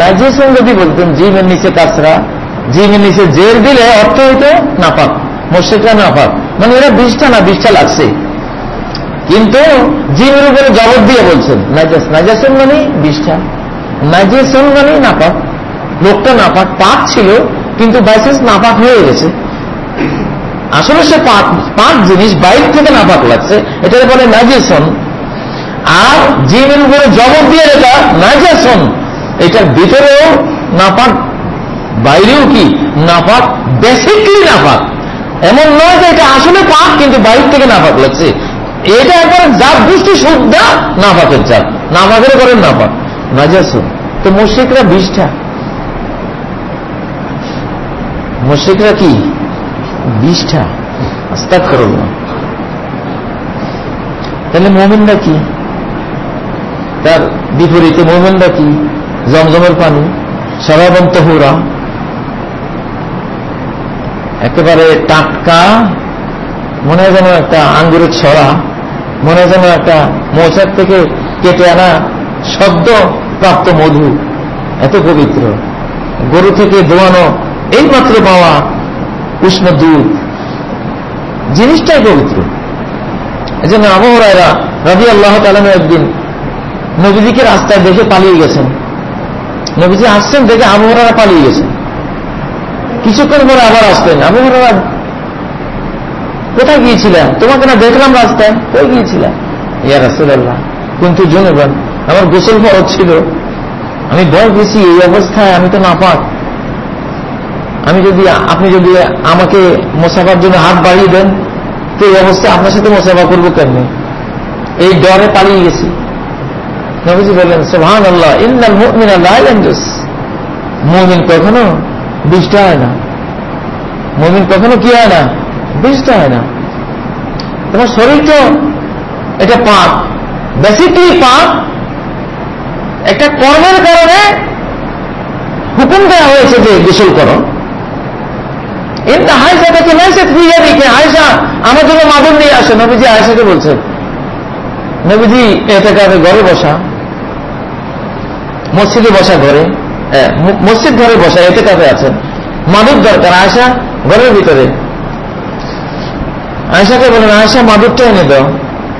নাজিয়াসন যদি বলতেন জিমের নিচে কাসরা জিমের নিচে জের দিলে অর্থ হইত নাপাক, মুশ্রিকরা নাপাক। মানে এরা বিষ্ঠা না, বিষ্ঠা লাগছে। কিন্তু জিমের উপরে জবর দিয়ে বলছেন, নাজাস, নাজাসন মানে বিষ্ঠা নাজিয়াসন মানে নাপাক। লোকটা নাপাক, পাক ছিল কিন্তু বাইসেন্স নাপাক হয়ে গেছে। আসলে সে পাক জিনিস বাইর থেকে নাপাক লাগছে। এটাকে বলে নাজিয়াসন আর জিমের উপরে জবর দিয়ে এটা নাজাসন এটার ভিতরেও নাপাক, বাইরেও কি? নাপাক বেসিকলি নাপাক। এমন নয় যে এটা আসলে পাক, কিন্তু বাইর থেকে নাপাক লাগছে। এটা একবার জাত দৃষ্টি শুদ্ধা নাপাকের জাত। নাপাকের করেন নাপাক। নাজাসন তো মুশ্রিকরা বিষ্ঠা। মুশ্রিকরা কি? বিষ্ঠা আস্তাক করল তাহলে মোমিনরা কি? তার বিপরীতে মোমেনরা কি? জমজমের পানি সরাবন্ত হুরা একেবারে টাটকা, মনে হয় যেন একটা আঙ্গুরের ছড়া, মনে হয় যেন একটা মৌচার থেকে কেটে আনা শব্দ প্রাপ্ত মধু। এত পবিত্র। গরু থেকে দোয়ানো এইমাত্র পাওয়া উষ্ণ দুধ। জিনিসটাই পবিত্র। এই জন্য আবহরায়রা রবি আল্লাহ তালানো একদিন নবীজিকে রাস্তায় দেখে পালিয়ে গেছেন। নবীজি আসছেন দেখে আবহাওয়ারা পালিয়ে গেছেন। কিছুক্ষণ পরে আবার আসতেন আবহাওয়ারা কোথায় গিয়েছিলেন? তোমাকে না দেখলাম রাস্তায়? কই গিয়েছিলাম ইয়া রাসুল্লাহ কিন্তু জনগণ আমার গোসল ফরজ ছিল। আমি ভয় গেছি, এই অবস্থায় আমি তো না পাক আমি যদি, আপনি যদি আমাকে মোসাফার জন্য হাত বাড়িয়ে দেন, তো এই অবস্থায় আপনার সাথে মোসাফা করব কেমনি? এই ডরে পালিয়ে গেছি। নবীজি বললেন সোহান আল্লাহ ইন্নাল মুমিনা মুমিন কখনো বিষ্ট হয় না। মুমিন কখনো কি হয় না? বিষ্ট হয় না। তোমার শরীর তো এটা পাপ। বেসিকলি পাপ। একটা কর্মের কারণে হুকুম দেওয়া হয়েছে যে গোসল করো। এমনি হাইসা থেকে নাইসে ফিরিয়ে দিকে হাইসা আমার জন্য মাদুর নিয়ে আসে, নবীজি আয়সাকে বলছেন নবীজি এতে কাবে ঘরে বসা। মসজিদে বসা ঘরে। মসজিদ ঘরে বসা, এতে কাপে আছেন মাদুর দরকার আয়সা ঘরের ভিতরে। আয়সাকে বলেন আয়সা মাদুরটা এনে দাও।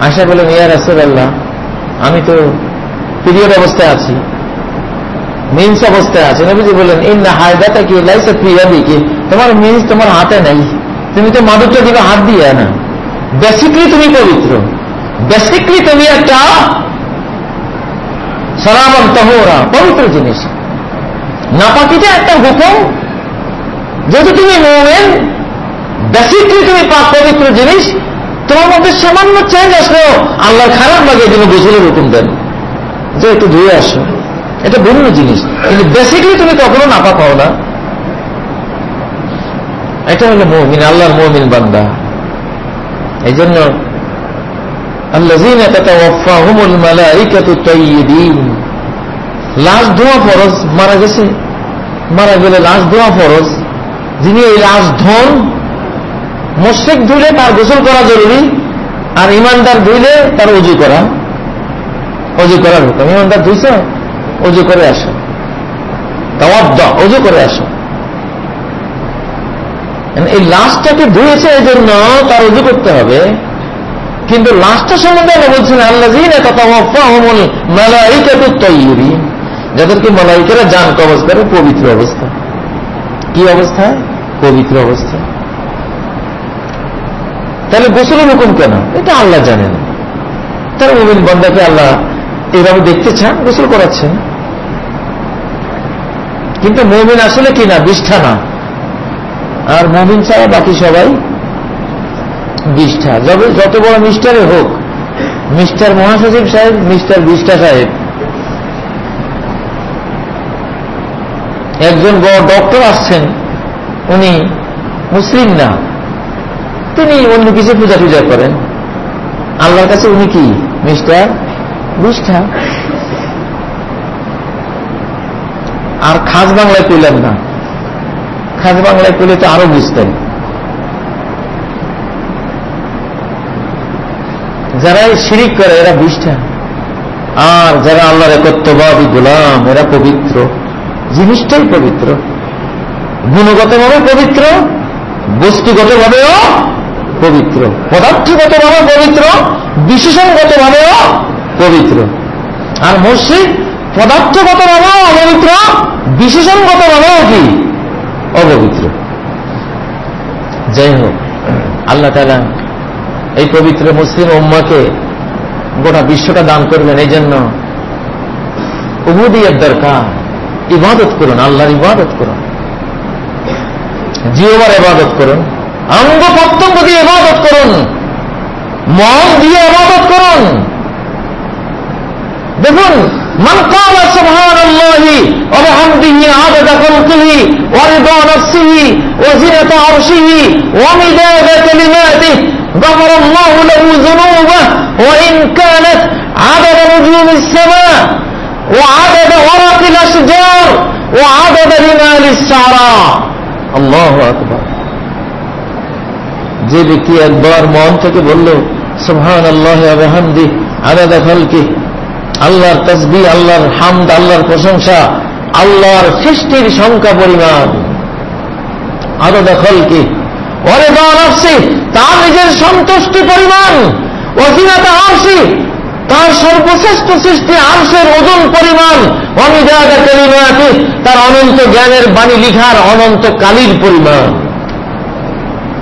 আয়সা বলেন ইয়ার আল্লাহ আমি তো পিরিয়ড অবস্থায় আছি। মিন্স অবস্থায় আছে। নবীজি বলেন এই না হায়দাটা কি লাইসে প্রিয়া কি তোমার মিন্স তোমার হাতে নেই। তুমি তো মাদুরটা দিবে, হাত দিয়ে না। বেসিকলি তুমি পবিত্র। বেসিকলি তুমি একটা সালামন তহরা, পবিত্র জিনিস। নাপাকিটা একটা হুকুম। যদি তুমি মোমেন বেসিকলি তুমি পাক পবিত্র জিনিস, তোমার মধ্যে সামান্য চেঞ্জ আসলো আল্লাহর খারাপ লাগে তিনি গোসলের হুকুম দেন। যে একটু ধুয়ে আসো। এটা ভিন্ন জিনিস। কিন্তু বেসিকলি তুমি কখনো নাপা পাও না। এটা হলো মৌমিন, আল্লাহর মৌমিন বান্দা। এই জন্য লাশ ধোয়া ফরজ, মারা গেছে। মারা গেলে লাশ ধোয়া ফরজ। যিনি এই লাশ ধন মোশেক ধুলে তার গোসল করা জরুরি, আর ইমানদার ধুইলে তার উজু করা। অজু করার হুকুম। ইমানদার ধুইছ অজু করে আসো। অজু করে আসো। এই লাশটাকে ধুয়েছে এই জন্য তার উজু করতে হবে। কিন্তু লাশটা সম্বন্ধে আমরা বলছি আল্লাহ তৈরি যাদেরকে মলাইকেরা যান কবজ করে পবিত্র অবস্থা। কি অবস্থায় পবিত্র অবস্থা। তাহলে গোসলের হুকুম কেন? এটা আল্লাহ জানেন। তার মোবিন বন্দাকে আল্লাহ এভাবে দেখতে চান, গোসল করাচ্ছেন। কিন্তু মমিন আসলে কি না? বিষ্ঠা না। আর মমিন ছাড়া বাকি সবাই বিষ্ঠা যবে যত বড় মিস্টারে হোক মিস্টার মহাসচিব সাহেব মিস্টার বিষ্ঠা সাহেব। একজন বড় ডক্টর আসছেন, উনি মুসলিম না। তিনি অন্য কিছু পূজা টুজা করেন। আল্লাহর কাছে উনি কি? মিস্টার বিষ্ঠা আর খাস বাংলায় পেলেন না। খাস বাংলায় পেলে তো আরও বুঝতেন। যারা এই শিরিক করে, এরা বিষ্ঠা আর যারা আল্লাহর একত্ববাদী গোলাম, এরা পবিত্র। জিনিসটাই পবিত্র। গুণগতভাবে পবিত্র, বস্তুগতভাবেও পবিত্র। পদার্থগতভাবে পবিত্র, বিশেষণগতভাবেও পবিত্র। আর মসজিদ পদার্থগতভাবেও অপবিত্র বিশেষণগতভাবেও কি? অপবিত্র। যাই হোক, আল্লাহ তালা এই পবিত্র মুসলিম উম্মাকে গোটা বিশ্বটা দান করবেন। এই জন্য উবুদিয়ার দরকার। ইবাদত করুন, আল্লাহর ইবাদত করুন। জিওবার ইবাদত করুন। অঙ্গ প্রত্যঙ্গ দিয়ে ইবাদত করুন। মন দিয়ে ইবাদত করুন। দেখুন من قال سبحان الله وبحمده عدد خلقه ورضا نفسه وزنة عرشه ومداد كلماته غفر الله له ذنوبه وإن كانت عدد نجوم السماء وعدد ورق الأشجار وعدد رمال الشعراء الله أكبر যে ব্যক্তি একবার মন থেকে বলল সুহান আল্লাহ আবহামদি আলাদা ফলকে আল্লাহর তসবি আল্লাহর হামদ, আল্লাহর প্রশংসা, আল্লাহর সৃষ্টির সংখ্যা পরিমাণ। আরও দখলকে ওরে আসছে, তার নিজের সন্তুষ্টি পরিমাণ অধীনতা আসি তার সর্বশ্রেষ্ঠ সৃষ্টি আংশের ওজন পরিমাণ, অনিদাদা কলিমাতে, তার অনন্ত জ্ঞানের বাণী লিখার অনন্ত কালির পরিমাণ।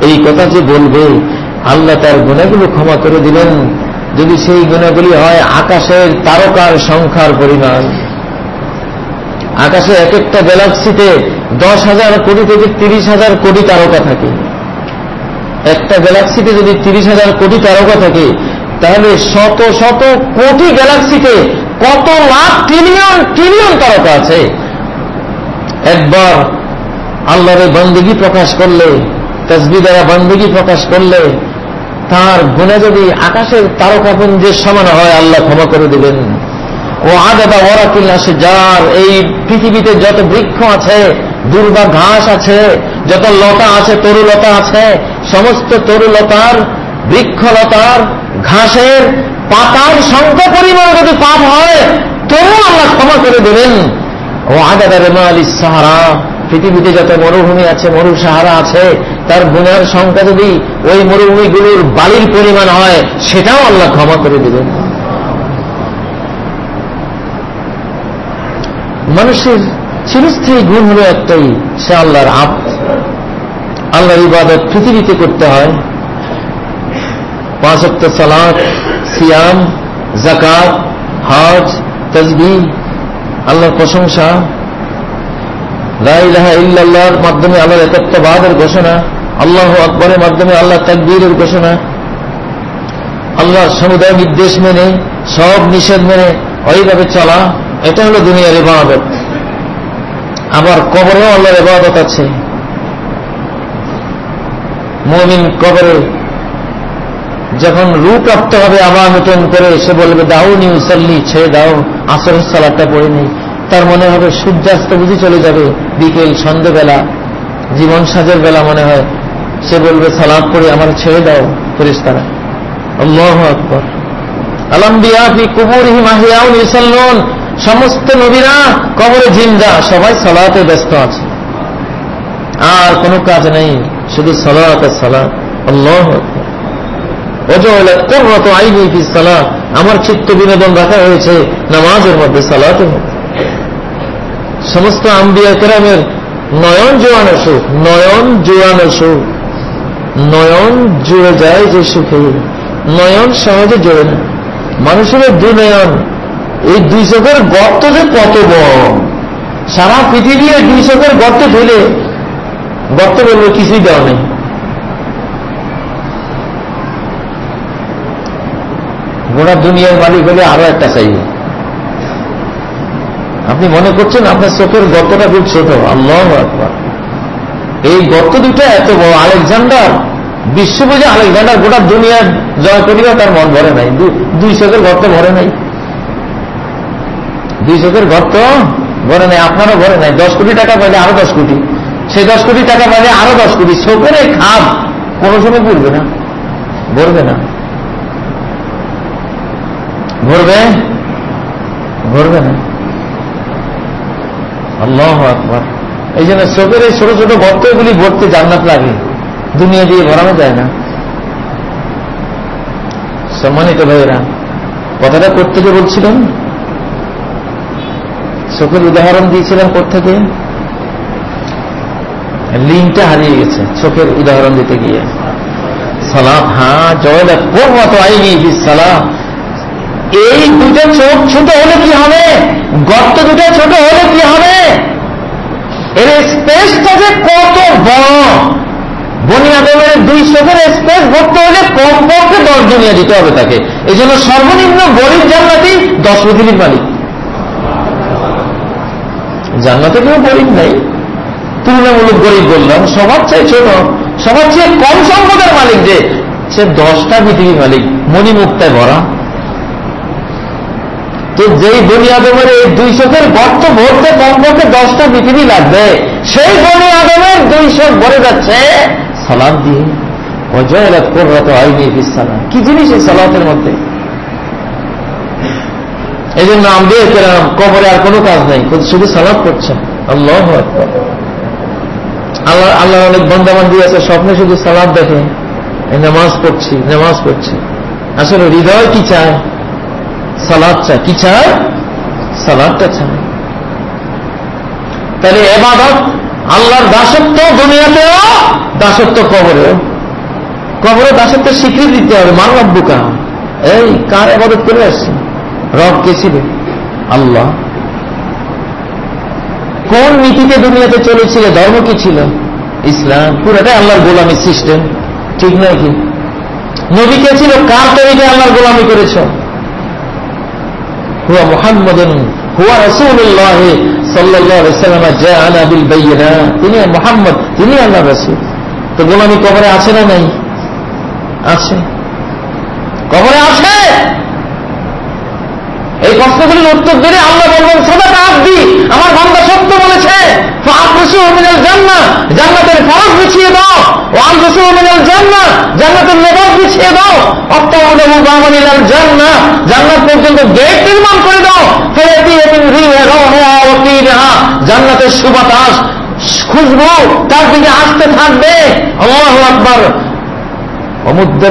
এই কথা যে বলবে, আল্লাহ তার গুণাগুলো ক্ষমা করে দিবেন। যদি সেই গুণাগুলি হয়, আকাশের তারকার সংখ্যার পরিমাণ। আকাশে এক একটা গ্যালাক্সিতে দশ হাজার কোটি থেকে তিরিশ হাজার কোটি তারকা থাকে। একটা গ্যালাক্সিতে যদি তিরিশ হাজার কোটি তারকা থাকে, তাহলে শত শত কোটি গ্যালাক্সিতে কত লাখ ট্রিলিয়ন ট্রিলিয়ন তারকা আছে। একবার আল্লাহরে বন্দিগি প্রকাশ করলে, তসবি দ্বারা বন্দিগি প্রকাশ করলে তার গুণে যদি আকাশের তারকাপুঞ্জের সমান হয়, আল্লাহ ক্ষমা করে দেবেন। ও আদাদা ওরাকিল আসে যার এই পৃথিবীতে যত বৃক্ষ আছে, দুর্বা ঘাস আছে, যত লতা আছে তরুলতা আছে, সমস্ত তরুলতার বৃক্ষলতার ঘাসের পাতার সংখ্যা পরিমাণ যদি পাপ হয় তবু আল্লাহ ক্ষমা করে দেবেন। ও আদাদা রেমা আলী সাহারা, পৃথিবীতে যত মরুভূমি আছে মরু সাহারা আছে তার গুণের সংখ্যা যদি ওই মরুভূমিগুলোর বালির পরিমাণ হয়, সেটাও আল্লাহ ক্ষমা করে দেবেন। মানুষের চিরস্থায়ী গুণ হল একটাই, সে আল্লাহর আপ। আল্লাহর ইবাদত পৃথিবীতে করতে হয়। পাঁচ অক্ট সালাদ সিয়াম জাকাত হজ তসবি আল্লাহর প্রশংসা। লাইলাহা ইল্লাল্লাহর মাধ্যমে আল্লাহর একত্ববাদের ঘোষণা। আল্লাহ আকবরের মাধ্যমে আল্লাহ তাকবীরের ঘোষণা, আল্লাহর সমুদায় নির্দেশ মেনে, সব নিষেধ মেনে ওইভাবে চলা, এটা হলো দুনিয়ার ইবাদত। আবার কবরেও আল্লাহর ইবাদত আছে। মমিন কবরে যখন রু প্রাপ্ত হবে, আবার নতুন করে সে বলবে, দাও নি উসাল্লি ছেড়ে দাও, আসরের সালাদটা পড়ে নেই। তার মনে হবে সূর্যাস্ত বুঝি চলে যাবে, বিকেল, সন্ধ্যেবেলা, জীবন সাজের বেলা মনে হয়। সে বলবে সালাদ পড়ে আমার ছেড়ে দাও ফেরিস্তারা আল্লাহ আকবর। আলম্বিয়াফি কুবুরহিম আহিয়াউন ইসাল্লুন সমস্ত নবীরা কবরে জিন্দা, সবাই সলাতে ব্যস্ত আছে। আর কোনো কাজ নেই, শুধু সলাত সলাত। আল্লাহ আমার চিত্ত বিনোদন রাখা হয়েছে, নামাজের মধ্যে সালাতে সমস্ত আম্বিয়া কেরামের নয়ন জোয়ানো সুখ, নয়ন জোয়ানো সুখ। নয়ন জুড়ে যায় যে সুখে নয়ন সহজে জোরে না। মানুষের দু নয়ন, এই দুই চোখের গর্ত যে কত বড়। সারা পৃথিবী এই দুই চোখের গর্তে ঢেলে গর্ত বলবে কিছুই দেওয়া নেই। গোড়া দুনিয়ার মালিক হলে আরও একটা চাইবে। আপনি মনে করছেন আপনার চোখের গর্তটা খুব ছোট। আল্লাহ এই গর্ত দুটা এত বড়। আলেকজান্ডার বিশ্ব বুঝে আলেকজান্ডার গোটা দুনিয়ার জয় করিও তার মন ভরে নাই। দুই চোখের গর্ত ভরে নাই। দুই চোখের গর্ত ভরে নাই, আপনারও ভরে নাই। দশ কোটি টাকা পাইলে আরও দশ কোটি। সেই দশ কোটি টাকা পাইলে আরও দশ কোটি। চোখের খাপ কোন সময় পড়বে না। ভরবে না। ভরবে? ভরবে না। আল্লাহ আকবর। এই জন্য চোখের এই ছোট ছোট গর্তগুলি ভরতে জান্নাত লাগে। দুনিয়া দিয়ে ভরানো যায় না। সম্মানিত ভাইয়েরা, কথাটা থেকে বলছিলেন? চোখের উদাহরণ দিয়েছিলাম থেকে লিঙ্কটা হারিয়ে গেছে, চোখের উদাহরণ দিতে গিয়ে। সালাম হ্যাঁ জয়লা কোন মতো আইনি সালাম। এই দুটো চোখ ছোট হলে কি হবে? গর্ত দুটো ছোট হলে কি হবে? এর স্পেসটা যে কত বড়! বনিয়াদমের দুই চোখের স্পেস ভরতে হলে কমপক্ষে দশ দুনিয়া দিতে হবে তাকে। এই জন্য সর্বনিম্ন গরিব জান্নাতি দশ পৃথিবীর মালিক। জান্নাতে কেউ গরিব নাই। তুলনামূলক গরিব বললাম, সবার চেয়ে ছোট, সবার চেয়ে কম সম্পদের মালিক যে, সে দশটা পৃথিবীর মালিক, মণিমুক্তায় ভরা। তো যেই বনি আদমের এই দুই চোখের গর্ত ভরতে কমপক্ষে দশটা পৃথিবী লাগবে, সেই বনি আদমের দুই চোখ ভরে যাচ্ছে সালাদ দিয়ে অজয়রাত কররাত আইনি সালাম কি জিনিস এই সালাতের মধ্যে? এই জন্য দিয়ে কেরাম কবরে আর কোনো কাজ নেই শুধু সালাদ করছেন আল্লাহ আল্লাহ আল্লাহ অনেক বন্দাবান্দি আছে, স্বপ্নে শুধু সালাদ দেখে নামাজ পড়ছি নামাজ পড়ছি। আসলে হৃদয় কি চায়? সালাদ চায়। কি চায়? সালাদটা চায়। তাহলে এবাদত আল্লাহর দাসত্ব দুনিয়াতেও দাসত্ব কবরেও কবরে দাসত্বের স্বীকৃতি দিতে হবে মান রব্বুকা। এই, কার এবাদত করে আসছে? রব কে ছিল আল্লাহ। কোন নীতিতে দুনিয়াতে চলেছিল, ধর্ম কি ছিল? ইসলাম, পুরোটাই আল্লাহর গোলামী সিস্টেম। ঠিক নয় কি? নবী কে ছিল? কার তৈরি আল্লাহর গোলামি করেছ? হুয়া মোহাম্মদন হুয়া রসুল্লাহ সাল্লাহ তিনি মোহাম্মদ, তিনি আল্লাহ রসুল। তো গোলামি কবরে আছে না নাই? আছে। কবরে আছে! এই প্রশ্নগুলির উত্তর দিলে আল্লাহ বলবেন সদা আব্দি, আমার বান্দা সত্য বলেছে জান্নাতের ফরজ বিছিয়ে দাও ও আলবসু মিনাল জান্না জান্নাতের লেবাস বিছিয়ে দাও অত্যাবু বামানিলাল জান্না জান্নাত পর্যন্ত গেট নির্মাণ করে দাও জান্নাতের সুবাতাস খুশবু তার দিকে আসতে থাকবে, আল্লাহ আকবর অমুদ্দু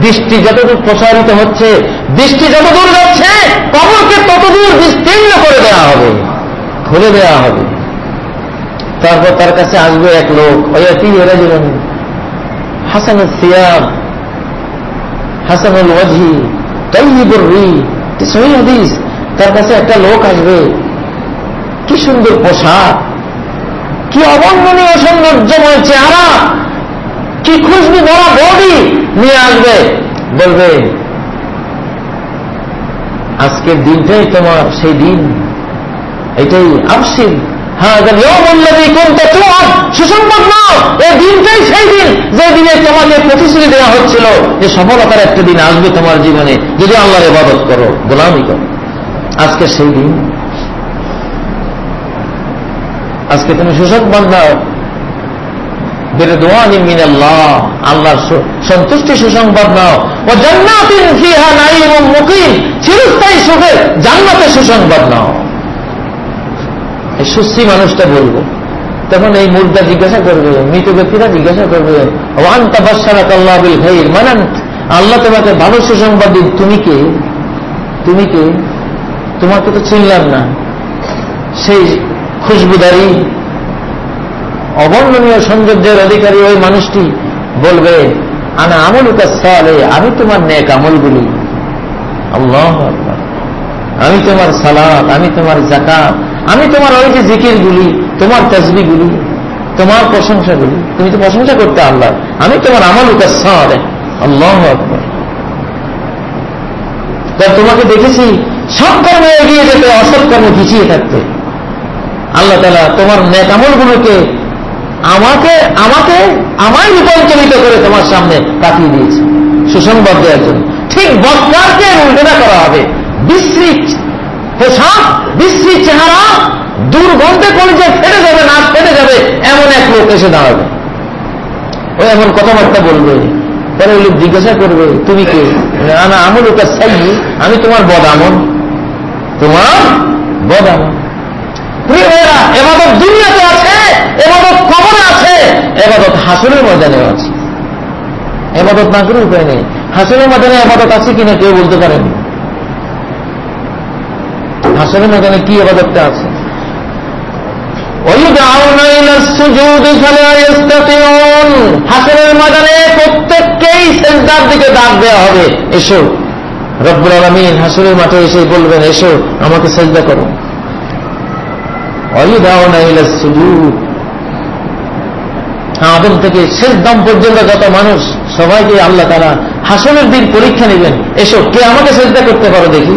দৃষ্টি যতদূর প্রসারিত হচ্ছে দৃষ্টি যতদূর যাচ্ছে, কবরকে ততদূর বিস্তীর্ণ করে দেওয়া হবে। খুলে দেওয়া হবে। তারপর তার কাছে আসবে এক লোক। অয়াতি এরা জীবন হাসান তার কাছে একটা লোক আসবে। কি সুন্দর পোশাক, কি অবর্ণনীয় সৌন্দর্যময় চেহারা। কি খুশবু বড় বডি নিয়ে আসবে। বলবে, আজকের দিনটাই তোমার সেই দিন। এটাই আবসিন হ্যাঁ সুসংবাদ নাও এই দিনটাই সেই দিন। যে দিনে তোমাকে প্রতিশ্রুতি দেওয়া হচ্ছিল যে সফলতার একটা দিন আসবে তোমার জীবনে। যদি আল্লাহর ইবাদত করো, গোলামি করো। আজকে সেই দিন। আজকে তুমি সুসংবাদ নাও। আল্লাহর সন্তুষ্টি সুসংবাদ নাও। ও জান্নাতিন ফিহা নাঈমুম মুকিম। চিরস্থায়ী সুখে জান্নাতে সুসংবাদ নাও। সুস্থি মানুষটা বলবে। তখন এই মুর্দা জিজ্ঞাসা করবে, মৃত ব্যক্তিরা জিজ্ঞাসা করবে আল্লাহ মানান আল্লাহ তোমাকে ভালো সুসংবাদ দিন। তুমি কে? তুমি কে? তোমাকে তো চিনলাম না। সেই খুশবুদারি অবর্ণনীয় সৌন্দর্যের অধিকারী ওই মানুষটি বলবে, আনা আমল সালে, আমি তোমার নেক আমলগুলি। আল্লাহ আমি তোমার সালাদ আমি তোমার জাকাত আমি তোমার ওই যে জিকিরগুলি, তোমার তসবিগুলি তোমার প্রশংসাগুলি, তুমি তো প্রশংসা করতে আল্লাহ, আমি তোমার আমল সালে। আল্লাহ আকবর। তোমাকে দেখেছি, সব কর্মে এগিয়ে যেতে, অসৎ কর্ম পিছিয়ে থাকতে। আল্লাহ তালা তোমার নেক আমলগুলোকে আমাকে আমাকে, আমায় রূপান্তরিত করে তোমার সামনে কাটিয়ে দিয়েছে। সুসংবাদ দেওয়ার জন্য। ঠিক বস্তারকে উল্টেনা করা হবে। বিশ্রিত পোশাক, বিশ্রী চেহারা, দুর্গন্ধে যে ফেটে যাবে না ফেটে যাবে, এমন এক লোক এসে দাঁড়াবে। ও এমন কথাবার্তা বলবে। তাহলে ওই লোক জিজ্ঞাসা করবে, তুমি কে? না আমল ওটা সাই আমি তোমার বদ আমল তোমার বদ আমল এবাদত দুনিয়াতে আছে, এবাদত কবরে আছে, এবাদত হাসনের ময়দানেও আছে। এবাদত না করে উপায় নেই। হাসনের ময়দানে এবাদত আছে কিনা কেউ বলতে পারেন। হাসনের ময়দানে কি এবাদতটা আছে? হাসনের ময়দানে প্রত্যেককেই সেন্টার দিকে ডাক দেওয়া হবে। এসো। রব্বুল আলমিন হাসনের মাঠে এসে বলবেন, এসো, আমাকে সেজদা করো। আদম থেকে শেষ দাম পর্যন্ত যত মানুষ, সবাইকে আল্লাহ তারা হাসনের দিন পরীক্ষা নেবেন। এসো, কে আমাকে চেষ্টা করতে পারো দেখি?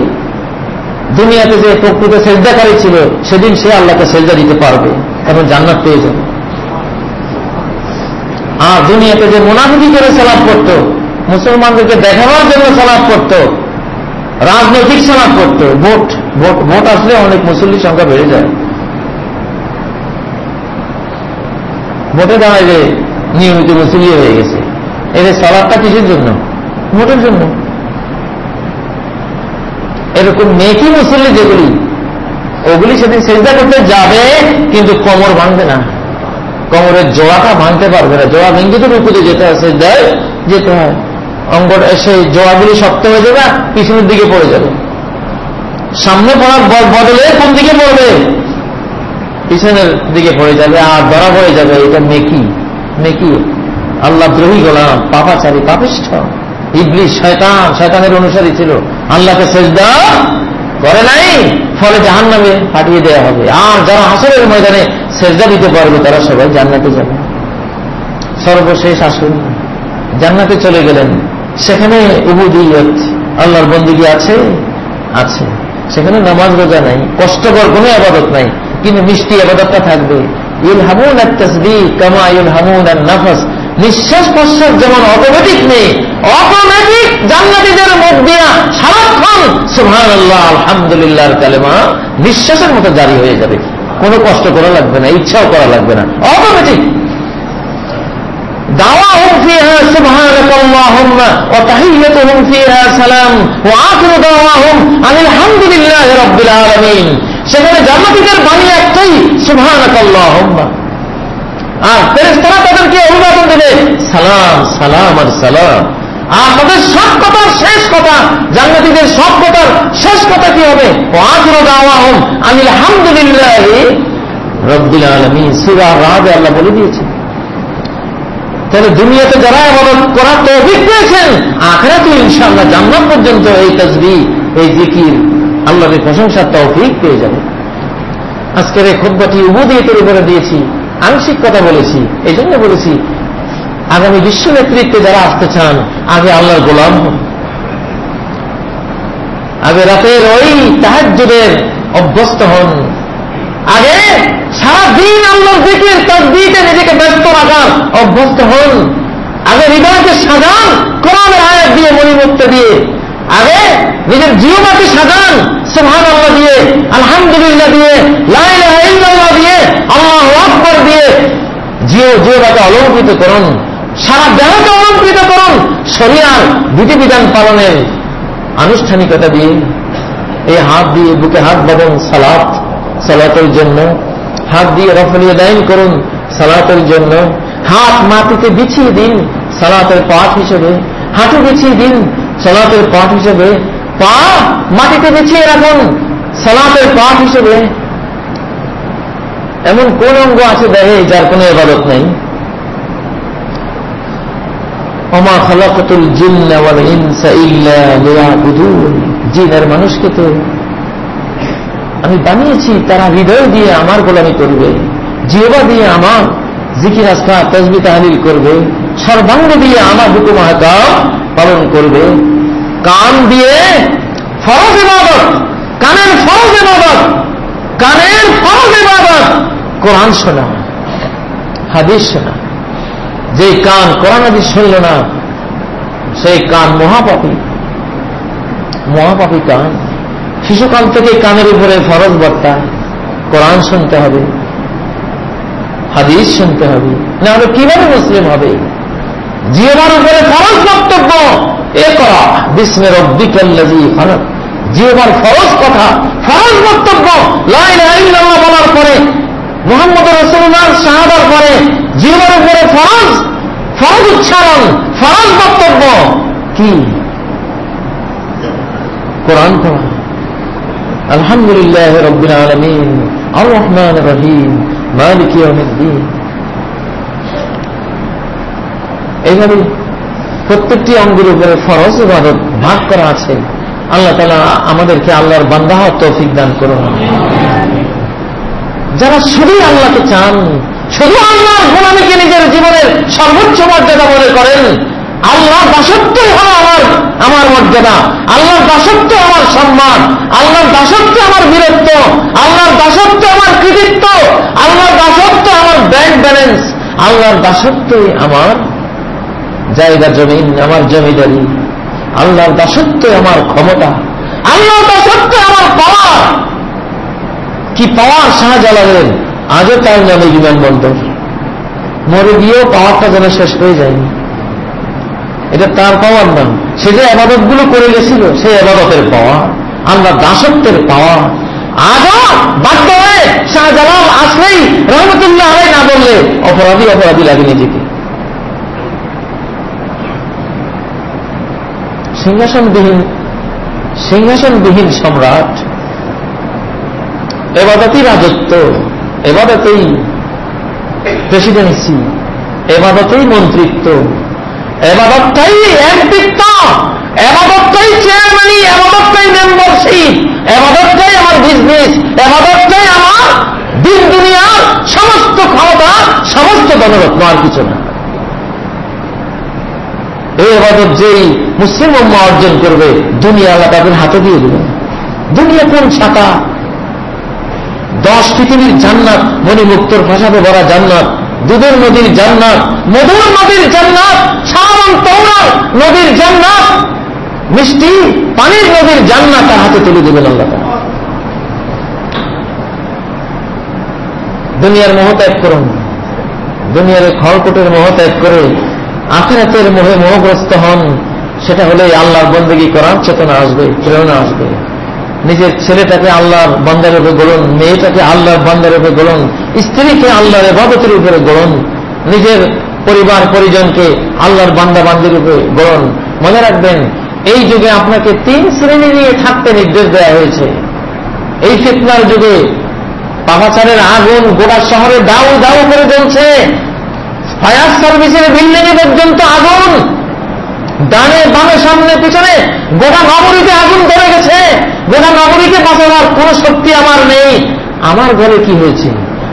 দুনিয়াতে যে প্রকৃত সেজদাকারী ছিল, সেদিন সে আল্লাহকে সেজদা দিতে পারবে এবং জান্নাত পেয়ে যাবে। আর দুনিয়াতে যে মোনাফিকি করে সালাদ করত, মুসলমানদেরকে দেখানোর জন্য সালাদ করত, রাজনৈতিক সালাদ করত, ভোট ভোট ভোট আসলে অনেক মুসল্লির সংখ্যা বেড়ে যায়। ভোটে যে নিয়মিত মুসল্লি হয়ে গেছে। এদের সালাদটা কিসের জন্য? ভোটের জন্য। এরকম মেকি মুসল্লি যেগুলি, ওগুলি সেদিন চেষ্টা করতে যাবে, কিন্তু কোমর ভাঙবে না। কোমরের জোড়াটা ভাঙতে পারবে না। জোড়া ভেঙে তো রুকুতে যেতে আছে দেয় যেতে হয়। অঙ্গটা সেই জোড়াগুলি শক্ত হয়ে যাবে, পিছনের দিকে পড়ে যাবে। সামনে পড়ার বদলে কোন দিকে পড়বে? পিছনের দিকে পড়ে যাবে আর ধরা পড়ে যাবে, এটা মেকি মেকি আল্লাহ দ্রোহী গোলাম, পাপাচারী, পাপিষ্ঠ। ইবলিশ শয়তান, শয়তানের অনুসারী ছিল। আল্লাহকে সেজদা করে নাই, ফলে জাহান নামে পাঠিয়ে দেওয়া হবে। আর যারা হাসরের ময়দানে সেজদা দিতে পারবে, তারা সবাই জান্নাতে যাবে। সর্বশেষ আসুন, জান্নাতে চলে গেলেন। সেখানে উবুদিয়ত, আল্লাহর বন্দিগি আছে? আছে। সেখানে নামাজ রোজা নাই, কষ্টকর কোনো আবাদত নাই। কিন্তু মিষ্টি আবাদতটা থাকবে ইউল হামুন আর তসবি কামা ইউল হামুন আর নাফস নিঃশ্বাস প্রশ্বাস যেমন অটোমেটিক নেই অটোমেটিক জান্নাতিদের মুখ দিয়া সারাক্ষণ সুহান আল্লাহ আলহামদুলিল্লাহ কালেমা নিঃশ্বাসের মতো জারি হয়ে যাবে কোনো কষ্ট করা লাগবে না ইচ্ছাও করা লাগবে না অটোমেটিক দাওয়া হোক সুবহানাক اللهم وتحيتهم فيها سلام وآخر دعواهم أن الحمد لله رب العالمين সেখানে জান্নাতীদের বাণী একটাই আল্লাহুম্মা আর ফেরেশতারা তাদেরকে অভিবাদন দেবে, সালাম সালাম আর সালাম। আর তাদের সব কথার শেষ কথা, জান্নাতীদের সব কথার শেষ কথা কি হবে? আমি আলহামদুলিল্লাহ রব্বিল আলামিন। সূরা রাদে আল্লাহ বলে দিয়েছেন তাহলে দুনিয়াতে যারা আবাদত করার তৌফিক পেয়েছেন আখেরাতে ইনশাআল্লাহ জান্নাত পর্যন্ত এই তসবি এই জিকির আল্লাহর প্রশংসার তৌফিক পেয়ে যাবে। আজকের এই খুদ্বাটি উবুদিয়তের উপরে দিয়েছি, আংশিক কথা বলেছি এই জন্য বলেছি, আগামী বিশ্ব নেতৃত্বে যারা আসতে চান, আগে আল্লাহর গোলাম আগে রাতের ওই তাহাজ্জুদের অভ্যস্ত হন। আগে সারা দিন আল্লাহর দিকের তসবিতে নিজেকে ব্যস্ত রাখার অভ্যস্ত হন। আগে হৃদয়কে সাজান, কোরআনের আয়াত দিয়ে মণিমুক্ত দিয়ে আগে নিজের জিওবাকে সাজান। সুহান আল্লাহ দিয়ে, আলহামদুলিল্লাহ দিয়ে লাইল্লাহ দিয়ে, আল্লাহ আকবর দিয়ে জিও জিওবাকে অলঙ্কৃত করুন। সারা দেহকে অলঙ্কৃত করুন। শরিয়ার বিধিবিধান পালনের আনুষ্ঠানিকতা দিয়ে, এই হাত দিয়ে বুকে হাত বাঁধুন সালাত সালাতের জন্য। হাত দিয়ে রফলিয়ে দাইন করুন সালাতের জন্য। হাত মাটিতে বিছিয়ে দিন সালাতের পাঠ হিসেবে। হাঁটু বিছিয়ে দিন সালাতের পাঠ হিসেবে পা মাটিতে বিছিয়ে রাখুন। সালাতের পাঠ হিসেবে। এমন কোন অঙ্গ আছে দেখে যার কোনো এবাদত নেই? অমা খালাকাতুল জিন্না ওয়াল ইনসা ইল্লা লিয়াবুদুন। মানুষকে তো আমি বানিয়েছি, তারা হৃদয় দিয়ে আমার গোলামি করবে, জিহবা দিয়ে আমার জিকির আসকা তসবি তাহলিল করবে, সর্বাঙ্গ দিয়ে আমার হুকুম হাকাম পালন করবে। কান দিয়ে ফরজ ইবাদত, কানের ফরজ ইবাদত, কানের ফরজ ইবাদত কোরআন শোনা, হাদিস শোনা। যে কান কোরআন হাদিস শুনল না, সেই কান মহাপাপী। মহাপাপী কান। শিশুকাল থেকে কানের উপরে ফরজ বর্তা কোরআন শুনতে হবে, হাদিস শুনতে হবে। না হলে কীভাবে মুসলিম হবে? জিওবার উপরে ফরজ বক্তব্য, এ করা বিস্মের অব্দিকাল্লাজি ফারত জিওবার ফরজ কথা, ফরজ বক্তব্য লাইল্লাহ বলার পরে মোহাম্মদ রসুল্লাহ শাহাদার পরে জিওবার উপরে ফরজ ফরজ উচ্চারণ, ফরজ বক্তব্য, কি? কোরআন পড়া। আলহামদুলিল্লাহ রব্বিল আলমিন আর রহমান রহিম, মালিক এইভাবে প্রত্যেকটি অঙ্গের উপরে ফরজ ইবাদত ভাগ করা আছে। আল্লাহ তালা আমাদেরকে আল্লাহর বান্দা হওয়ার তৌফিক দান করুন। যারা শুধু আল্লাহকে চান, শুধু আল্লাহর গোলামীকে নিজের জীবনের সর্বোচ্চ মর্যাদা মনে করেন আল্লাহ দাসত্বই হল আমার আমার মর্যাদা। আল্লাহর দাসত্ব আমার সম্মান, আল্লাহর দাসত্ব আমার বীরত্ব, আল্লাহর দাসত্ব আমার কৃতিত্ব, আল্লাহর দাসত্ব আমার ব্যাংক ব্যালেন্স, আল্লাহর দাসত্বই আমার জায়গা জমিন আমার জমিদারি। আল্লাহর দাসত্ব আমার ক্ষমতা। আল্লাহর দাসত্ব আমার পাওয়ার। কি পাওয়ার শাহজালালের? আজও তার নামে বিমানবন্দর। মরে গিয়েও পাওয়ারটা যেন শেষ হয়ে যায়নি। এটা তার পাওয়ার নাম সে যে আবাদতগুলো করে গেছিল, সেই আবাদতের পাওয়া আল্লাহ দাসত্বের পাওয়া আজও বাধ্য হয়ে শাহজালাল আসলেই রহমতুল্লাহ আলাই না বললে অপরাধী অপরাধী লাগে নিজেকে। সিংহাসনবিহীন সিংহাসনবিহীন সম্রাট, এবাদতই রাজত্ব, এবাদতেই প্রেসিডেন্সি এবাদতেই মন্ত্রিত্ব, এবাদতটাই একদিত্ব এবাদতটাই চেয়ারম্যানি এবাদতটাই মেম্বারশিপ এবাদতটাই আমার বিজনেস এবাদতটাই আমার দিন দুনিয়ার সমস্ত ক্ষমতা, সমস্ত গণরত্ন আর কিছু না। এই এবাদত যেই মুসলিম উম্মা অর্জন করবে, দুনিয়া আল্লাহ তাদের হাতে দিয়ে দেবে দুনিয়া কোন ছাতা দশ পৃথিবীর জান্নাত, মণিমুক্তর ভাষাতে ভরা জান্নাত, দুধের নদীর জান্নাত, মধুর নদীর জান্নাত সারান তৌরা নদীর জান্নাত, মিষ্টি পানির নদীর জান্নাত তার হাতে তুলে দেবেন আল্লাহ দুনিয়ার মোহ ত্যাগ করুন। দুনিয়ার খড়কুটের মোহ ত্যাগ করে আখেরাতের মোহে মোহগ্রস্ত হন, সেটা হলে আল্লাহর বন্দী করার চেতনা আসবে, প্রেরণা আসবে। নিজের ছেলেটাকে আল্লাহর বন্দার উপরে গড়ুন, মেয়েটাকে আল্লাহর বন্দার উপরে গড়ুন, স্ত্রীকে আল্লাহর এবাদতের উপরে গড়ুন, নিজের পরিবার, পরিজনকে আল্লাহর বান্দা বান্দির উপরে গড়ুন। মনে রাখবেন, এই যুগে আপনাকে তিন শ্রেণি নিয়ে থাকতে নির্দেশ দেওয়া হয়েছে। এই ফিতনার যুগে পাপাচারের আগুন গোটা শহরে দাউ দাউ করে জ্বলছে। ফায়ার সার্ভিসের বিল্ডিং এ পর্যন্ত আগুন। ডানে বামে সামনে পিছনে গোটা নগরীতে আগুন ধরে গেছে। গোটা নগরীকে বাঁচাবার কোন শক্তি আমার নেই। আমার ঘরে কি হয়েছে?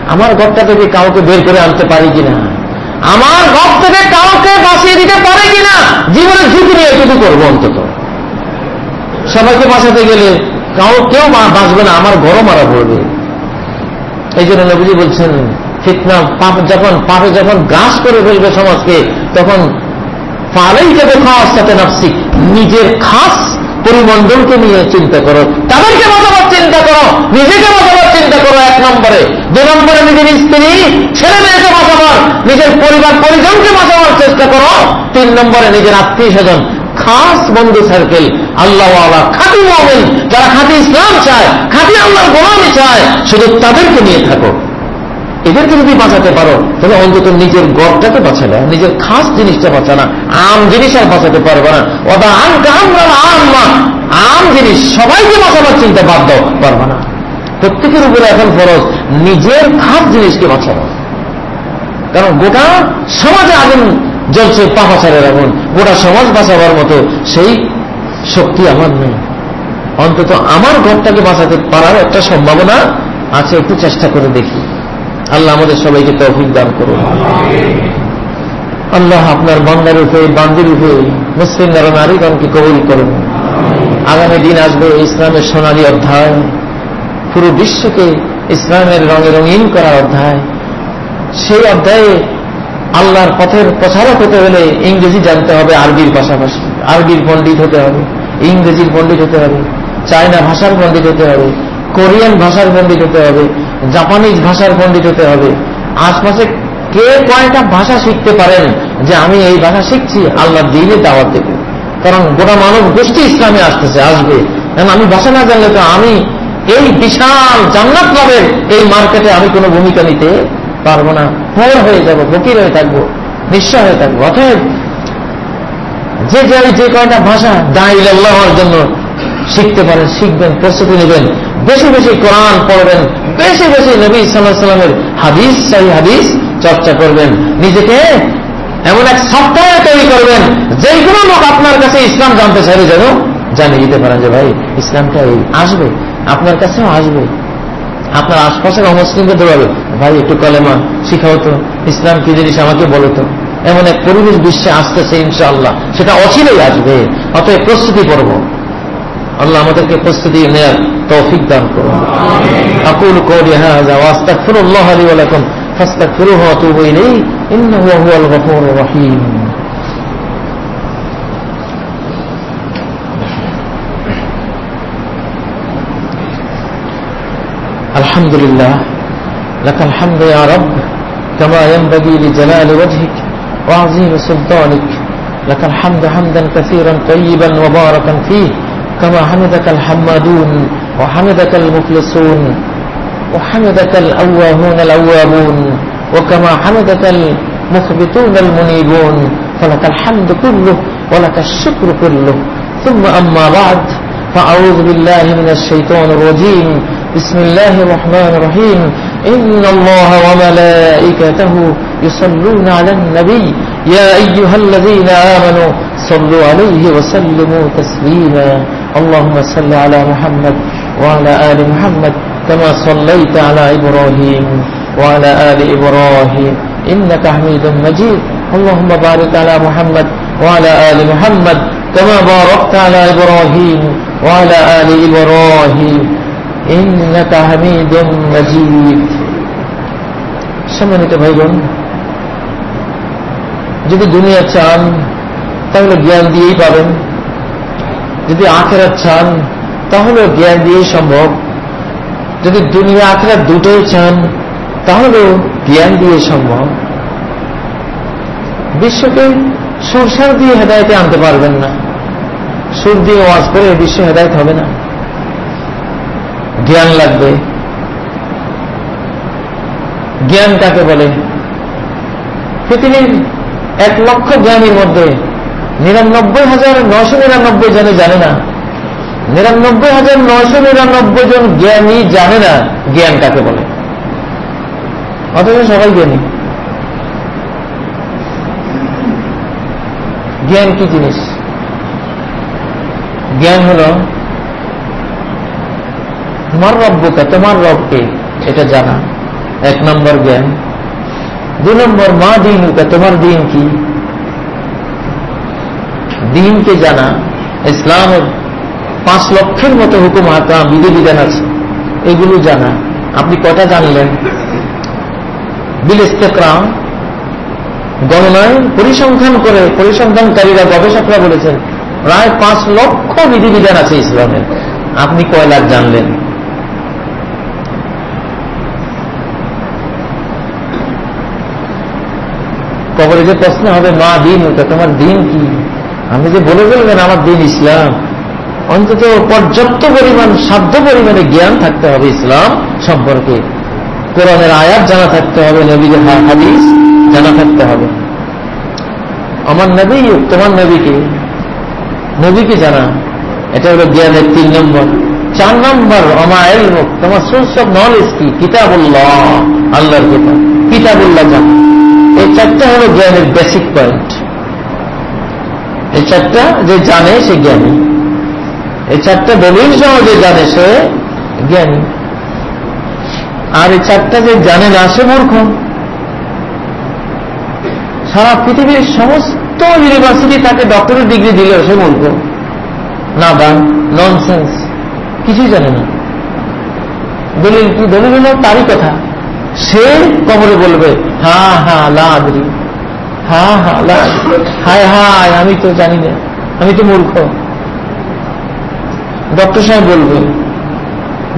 আমার ঘরটা থেকে কাউকে বের করে আনতে পারি কিনা? আমার ঘর থেকে কাউকে বাঁচিয়ে দিতে পারে কিনা? জীবনের ঝুঁকি নিয়ে এটুকু করব অন্তত। সবাইকে বাঁচাতে গেলে কাউ কেউ বাঁচবে না, আমার ঘরও মারা পড়বে। এই জন্য নবীজি বলছেন ফিতনা, পাপ যখন, পাপে যখন গ্রাস করে ফেলবে সমাজকে, তখন পালেই যাবে খাস সাথে নাফসিক। নিজের খাস পরিমণ্ডলকে নিয়ে চিন্তা করো। তাদেরকে বাঁচাবার চিন্তা করো। নিজেকে বাঁচাবার চিন্তা করো এক নম্বরে। দু নম্বরে নিজের স্ত্রী, ছেলে মেয়েকে বাঁচাবার নিজের পরিবার, পরিজনকে বাঁচাবার চেষ্টা করো। তিন নম্বরে নিজের আত্মীয় স্বজন, খাস বন্ধু সার্কেল আল্লাহ খাঁটি মোমেন। যারা খাঁটি ইসলাম চায়, খাঁটি আল্লাহর গোলামি চায়, শুধু তাদেরকে নিয়ে থাকো। এদেরকে যদি বাঁচাতে পারো, তাহলে অন্তত নিজের গড়টাকে বাঁচালে নিজের খাস জিনিসটা বাঁচানা আম জিনিস আর বাঁচাতে পারবে না। ওটা আম আম আম জিনিস সবাইকে বাঁচাবার চিন্তা বাদ বাধ্য পারবে না। প্রত্যেকের উপরে এখন ফরজ, নিজের খাস জিনিসকে বাঁচানো কারণ গোটা সমাজে আগুন জ্বলছে পাহাচারের আগুন। গোটা সমাজ বাঁচাবার মতো সেই শক্তি আমার নেই। অন্তত আমার ঘরটাকে বাঁচাতে পারার একটা সম্ভাবনা আছে, একটু চেষ্টা করে দেখি। আল্লাহ আমাদের সবাইকে তৌফিক দান করুন। আল্লাহ আপনার বান্দার উপরে, বান্দির উপরে, মুসলিম নারী, নারীগণকে কবুল করুন। আগামী দিন আসবে ইসলামের সোনালী অধ্যায়। পুরো বিশ্বকে ইসলামের রঙে রঙিন করার অধ্যায়। সেই অধ্যায়ে আল্লাহর পথের প্রচারক হতে হলে ইংরেজি জানতে হবে, আরবির পাশাপাশি। আরবির পণ্ডিত হতে হবে, ইংরেজির পণ্ডিত হতে হবে, চায়না ভাষার পণ্ডিত হতে হবে, কোরিয়ান ভাষার পণ্ডিত হতে হবে জাপানিজ ভাষার পণ্ডিত হতে হবে। আশপাশে কে কয়টা ভাষা শিখতে পারেন যে আমি এই ভাষা শিখছি আল্লাহ দিনে দাওয়াত দেব কারণ গোটা মানব গোষ্ঠী ইসলামে আসতেছে, আসবে। কারণ আমি ভাষা না জানলে তো আমি এই বিশাল জান্নাত লাভের এই মার্কেটে আমি কোনো ভূমিকা নিতে পারব না। ফোর হয়ে যাব, ফকির হয়ে থাকব, নিঃস্ব হয়ে থাকব। অতএব যে যে যে কয়টা ভাষা দাঁড়িয়ে আল্লাহর জন্য শিখতে পারেন, শিখবেন, প্রস্তুতি নেবেন। বেশি বেশি কোরআন পড়বেন, বেশি বেশি নবী সাল্লাহ সাল্লামের হাদিস, সেই হাদিস চর্চা করবেন। নিজেকে এমন এক সপ্তাহে তৈরি করবেন কোনো লোক আপনার কাছে ইসলাম জানতে চাইলে যেন জানিয়ে দিতে পারেন যে, ভাই, ইসলামটা এই, আসবে, আপনার কাছেও আসবে। আপনার আশপাশের অমুসলিমকে দৌড়াবে। ভাই, একটু কলেমা শিখাও তো, ইসলাম কি জিনিস আমাকে বলো তো। এমন এক পরিবেশ বিশ্বে আসতেছে ইনশাআল্লাহ, সেটা অচিরেই আসবে, অতএব প্রস্তুতি পড়ব। আল্লাহ আমাদেরকে প্রস্তুতি নেয়ার তৌফিক দান করুন আকুল কৌলি হাযা ওয়াস্তাগফিরুল্লাহ লি ওয়া লাকুম ফাস্তাগফিরুহু ওয়া তুবু ইলাইহি ইন্নাহু হুয়াল গফুরুর রহিম الحمد لله لك الحمد يا رب كما ينبغي لجلال وجهك وعظيم سلطانك لك الحمد حمدا كثيرا طيبا مباركا فيه كما حمدك الحمادون وحمدك المخلصون وحمدك الأواهون الأوابون وكما حمدك المخبتون المنيبون فلك الحمد كله ولك الشكر كله. ثم أما بعد فأعوذ بالله من الشيطان الرجيم. بسم الله الرحمن الرحيم. إن الله وملائكته يصلون على النبي. يا أيها الذين آمنوا صلوا عليه وسلموا تسليما. اللهم صل على محمد وعلى آل محمد كما صليت على إبراهيم وعلى آل إبراهيم إنك حميد مجيد اللهم بارك على محمد وعلى آل محمد كما باركت على إبراهيم وعلى آل إبراهيم إنك حميد مجيد সম্মানিত ভাইবোন যদি দুনিয়া চান তাহলে জ্ঞান দিয়েই পাবেন যদি আখেরাত চান তাহলে জ্ঞান দিয়েই সম্ভব। যদি দুনিয়া আখেরাত দুটোই চান, তাহলেও জ্ঞান দিয়ে সম্ভব। বিশ্বকে সুরসার দিয়ে হেদায়তে আনতে পারবেন না। সুর দিয়ে ওয়াজ করে বিশ্ব হেদায়ত হবে না। জ্ঞান লাগবে। জ্ঞান কাকে বলে? পৃথিবীর এক লক্ষ জ্ঞানীর মধ্যে নিরানব্বই হাজার নশো নিরানব্বই জনে জানে না। নিরানব্বই হাজার নশো নিরানব্বই জন জ্ঞানী জানে না জ্ঞান কাকে বলে। অথচ সবাই জ্ঞানী। জ্ঞান কি জিনিস? জ্ঞান হল, তোমার রব্বকে তোমার রবকে এটা জানা। এক নম্বর জ্ঞান। দু নম্বর মা দিন তোমার দিন কি? দিনকে জানা, ইসলামের পাঁচ লক্ষের মতো হুকুম হাতা বিধি বিধান আছে। এগুলো জানা। আপনি কটা জানলেন? বিল ইস্তেকরাম, গণনায় পরিসংখ্যান করে, পরিসংখ্যানকারীরা গবেষকরা বলেছেন, প্রায় পাঁচ লক্ষ বিধিবিধান আছে ইসলামের। আপনি কয় লাখ জানলেন? কবরে যে প্রশ্ন হবে, মা দিন ওটা তোমার দিন কি? আপনি যে বলে বলবেন আমার দিন ইসলাম। অন্তত পর্যাপ্ত পরিমাণ, সাধ্য পরিমাণে জ্ঞান থাকতে হবে ইসলাম সম্পর্কে। কোরআনের আয়াত জানা থাকতে হবে, নবীর হাদিস জানা থাকতে হবে। আমার নবী তোমার নবীকে নবীকে জানা। এটা হলো জ্ঞানের তিন নম্বর। চার নম্বর অমায়ের মুখ তোমার সোর্স অফ নলেজ কি? কিতাবুল্লাহ, আল্লাহর কিতাব। কিতাবুল্লাহ জানা। এই চারটা হলো জ্ঞানের বেসিক পয়েন্ট চারটা যে জানে সে জ্ঞানী। এই চারটা দলিল সহ যে জানে সে জ্ঞানী। আর এই চারটা যে জানে না সে মূর্খ। সারা পৃথিবীর সমস্ত ইউনিভার্সিটি তাকে ডক্টরের ডিগ্রি দিলেও সে মূর্খ। না দান ননসেন্স কিছুই জানে না। দলিল কি? দলিল তারই কথা। সে কবরে বলবে হা হা লাদ্রি হা হা হায় হায় আমি তো জানি না। আমি তো মূর্খ। ডক্টর সাহেব বলবে,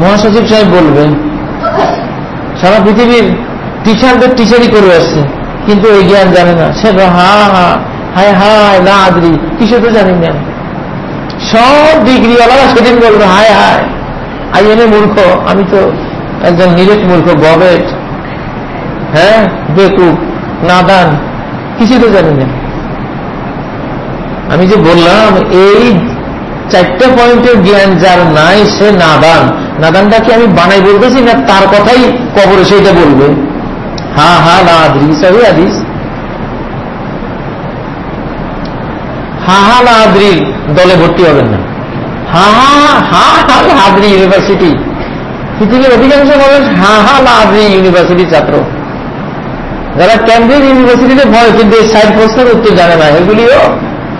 মহাসচিব সাহেব বলবে, সারা পৃথিবীর টিচারদের টিচারই করে আসছে, কিন্তু এই জ্ঞান জানে না। সে হা হা, হায় হায় না আদরি কিছু তো জানি না। সব ডিগ্রিওয়ালারা সেদিন বলবে, হায় হায়, আই এনে মূর্খ, আমি তো একজন নিরেট মূর্খ, গবেট হ্যাঁ বেকুব, নাদান কিছু তো জানি না। আমি যে বললাম, এই চারটা পয়েন্টের জ্ঞান যার নাই, সে নাদান। নাদানটা কি আমি বানাই বলতেছি না তার কথাই কবরে সেইটা বলবে? হা হা না আদ্রি সবই আদিস হা হা না আদ্রির দলে ভর্তি হবেন না। হা হা হা হা আদ্রি, ইউনিভার্সিটি। পৃথিবীর অধিকাংশ মানুষ হা হা না আদ্রি, ইউনিভার্সিটির ছাত্র। যারা কেন্দ্রীয় ইউনিভার্সিটিতে ভয়, কিন্তু এই সাইড প্রশ্নের উত্তর জানে না। এগুলিও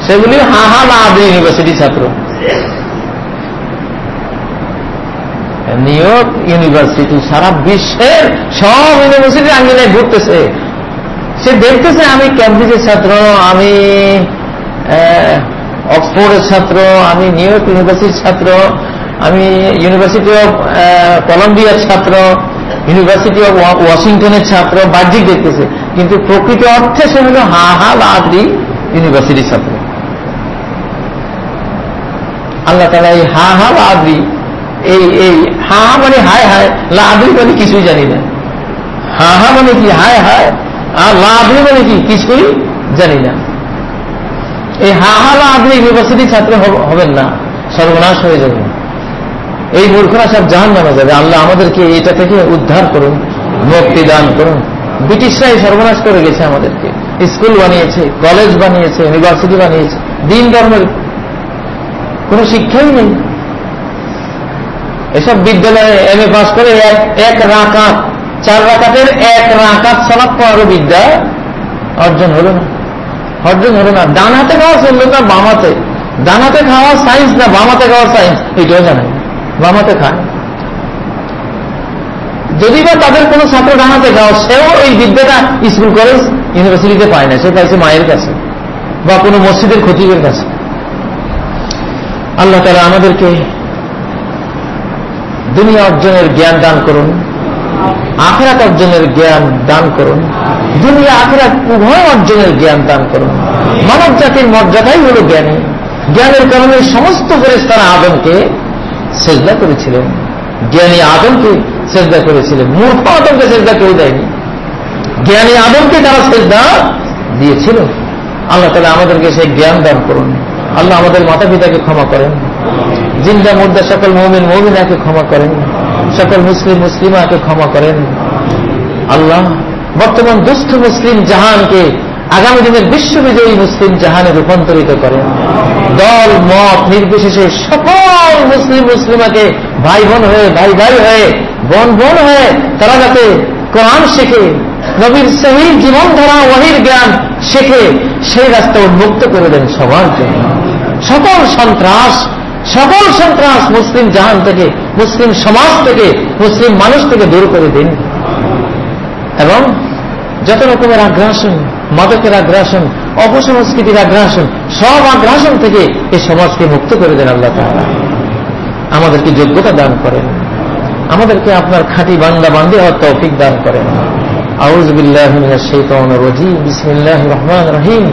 সেগুলি হা হা না আদ্রি ইউনিভার্সিটির ছাত্র নিউ ইউনিভার্সিটি সারা বিশ্বের সব ইউনিভার্সিটির আঙ্গিনায় ঘুরতেছে। সে দেখতেছে, আমি ক্যামব্রিজের ছাত্র, আমি অক্সফোর্ডের ছাত্র, আমি নিউ ইউনিভার্সিটির ছাত্র, আমি ইউনিভার্সিটি অফ কলম্বিয়ার ছাত্র। ইউনিভার্সিটি অফ ওয়াশিংটনের ছাত্র বাহ্যিক দেখতেছে। কিন্তু প্রকৃত অর্থে সে হল হা হা লাদ্রি ইউনিভার্সিটির ছাত্র। আল্লাহ তালা এই হা হা লাদ্রি এই এই হা মানে হায় হায় লাদ্রি মানে কিছুই জানি না। হা হা মানে কি হায় হায়, আর লাদ্রি মানে কি কিছুই জানি না। এই হা হা লাদ্রি ইউনিভার্সিটির ছাত্র হবেন না, সর্বনাশ হয়ে যাবে এই মূর্খরা সব জাহান নামে যাবে। আল্লাহ আমাদেরকে এটা থেকে উদ্ধার করুন, মুক্তি দান করুন। ব্রিটিশরাই সর্বনাশ করে গেছে আমাদেরকে। স্কুল বানিয়েছে, কলেজ বানিয়েছে ইউনিভার্সিটি বানিয়েছে। দিন ধর্মের কোন শিক্ষাই নেই। এসব বিদ্যালয়ে এম এ পাস করে এক রাকাত, চার রাকাতের এক রাকাত সলাপ পড়ারও বিদ্যা অর্জন হলো না। অর্জন হলো না। ডান হাতে খাওয়া চলল না বাম হাতে। ডান হাতে খাওয়া সায়েন্স না বামাতে খাওয়া সায়েন্স এটাও জানাই বামাতে খায়। যদি বা তাদের কোন ছাত্র ডানাতে খাওয়া সেও এই বিদ্যাটা স্কুল, কলেজ ইউনিভার্সিটিতে পায় না, সে পাইছে মায়ের কাছে বা কোনো মসজিদের খতিবের কাছে। আল্লাহ তারা আমাদেরকে দুনিয়া অর্জনের জ্ঞান দান করুন, আখরাত অর্জনের জ্ঞান দান করুন, দুনিয়া আখরাত উভয় অর্জনের জ্ঞান দান করুন। মানব জাতির মর্যাদাই হল জ্ঞানী। জ্ঞানের কারণে সমস্ত ফেরেস্তারা আদমকে সেজদা করেছিলেন। জ্ঞানী আদমকে সেজদা করেছিলেন। মূর্খ আদমকে সেজদা কেউ দেয়নি। জ্ঞানী আদমকে তারা সেজদা দিয়েছিল। আল্লাহ তালা আমাদেরকে সেই জ্ঞান দান করুন। আল্লাহ আমাদের মাতা পিতাকে ক্ষমা করেন। জিন্দা মুদ্দা সকল মৌমিন, মৌমিনাকে ক্ষমা করেন। সকল মুসলিম, মুসলিমাকে ক্ষমা করেন। আল্লাহ বর্তমান দুস্থ মুসলিম জাহানকে আগামী দিনের বিশ্ববিজয়ী মুসলিম জাহানে রূপান্তরিত করেন। দল, মত, নির্বিশেষে সকল মুসলিম, মুসলিমাকে ভাই বোন হয়ে ভাই ভাই হয়ে বোন বোন হয়ে তারা যাতে কোরআন শেখে, নবীর সহি জীবনধারা ওহির জ্ঞান শেখে, সেই রাস্তা উন্মুক্ত করে দেন সবার জন্য সকল সন্ত্রাস সকল সন্ত্রাস মুসলিম জাহান থেকে, মুসলিম সমাজ থেকে, মুসলিম মানুষ থেকে দূর করে দিন। এবং যত রকমের আগ্রাসন মাদকের আগ্রাসন অপসংস্কৃতির আগ্রাসন সব আগ্রাসন থেকে এই সমাজকে মুক্ত করে দেন আল্লাহ তাআলা আমাদেরকে যোগ্যতা দান করেন আমাদেরকে আপনার খাঁটি বান্দা বান্ধে হওয়ার তৌফিক দান করেন আউজ বিল্লাহ রজিম বিসমিল্লাহ রহমান রহিম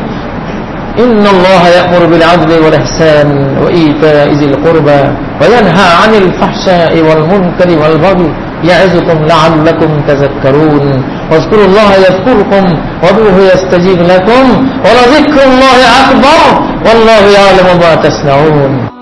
إن الله يأمر بالعدل والإحسان وإيتاء ذي القربى وينهى عن الفحشاء والمنكر والبغي يعظكم لعلكم تذكرون. واذكروا الله يذكركم وادعوه يستجيب لكم. ولذكر الله أكبر. والله يعلم ما تصنعون.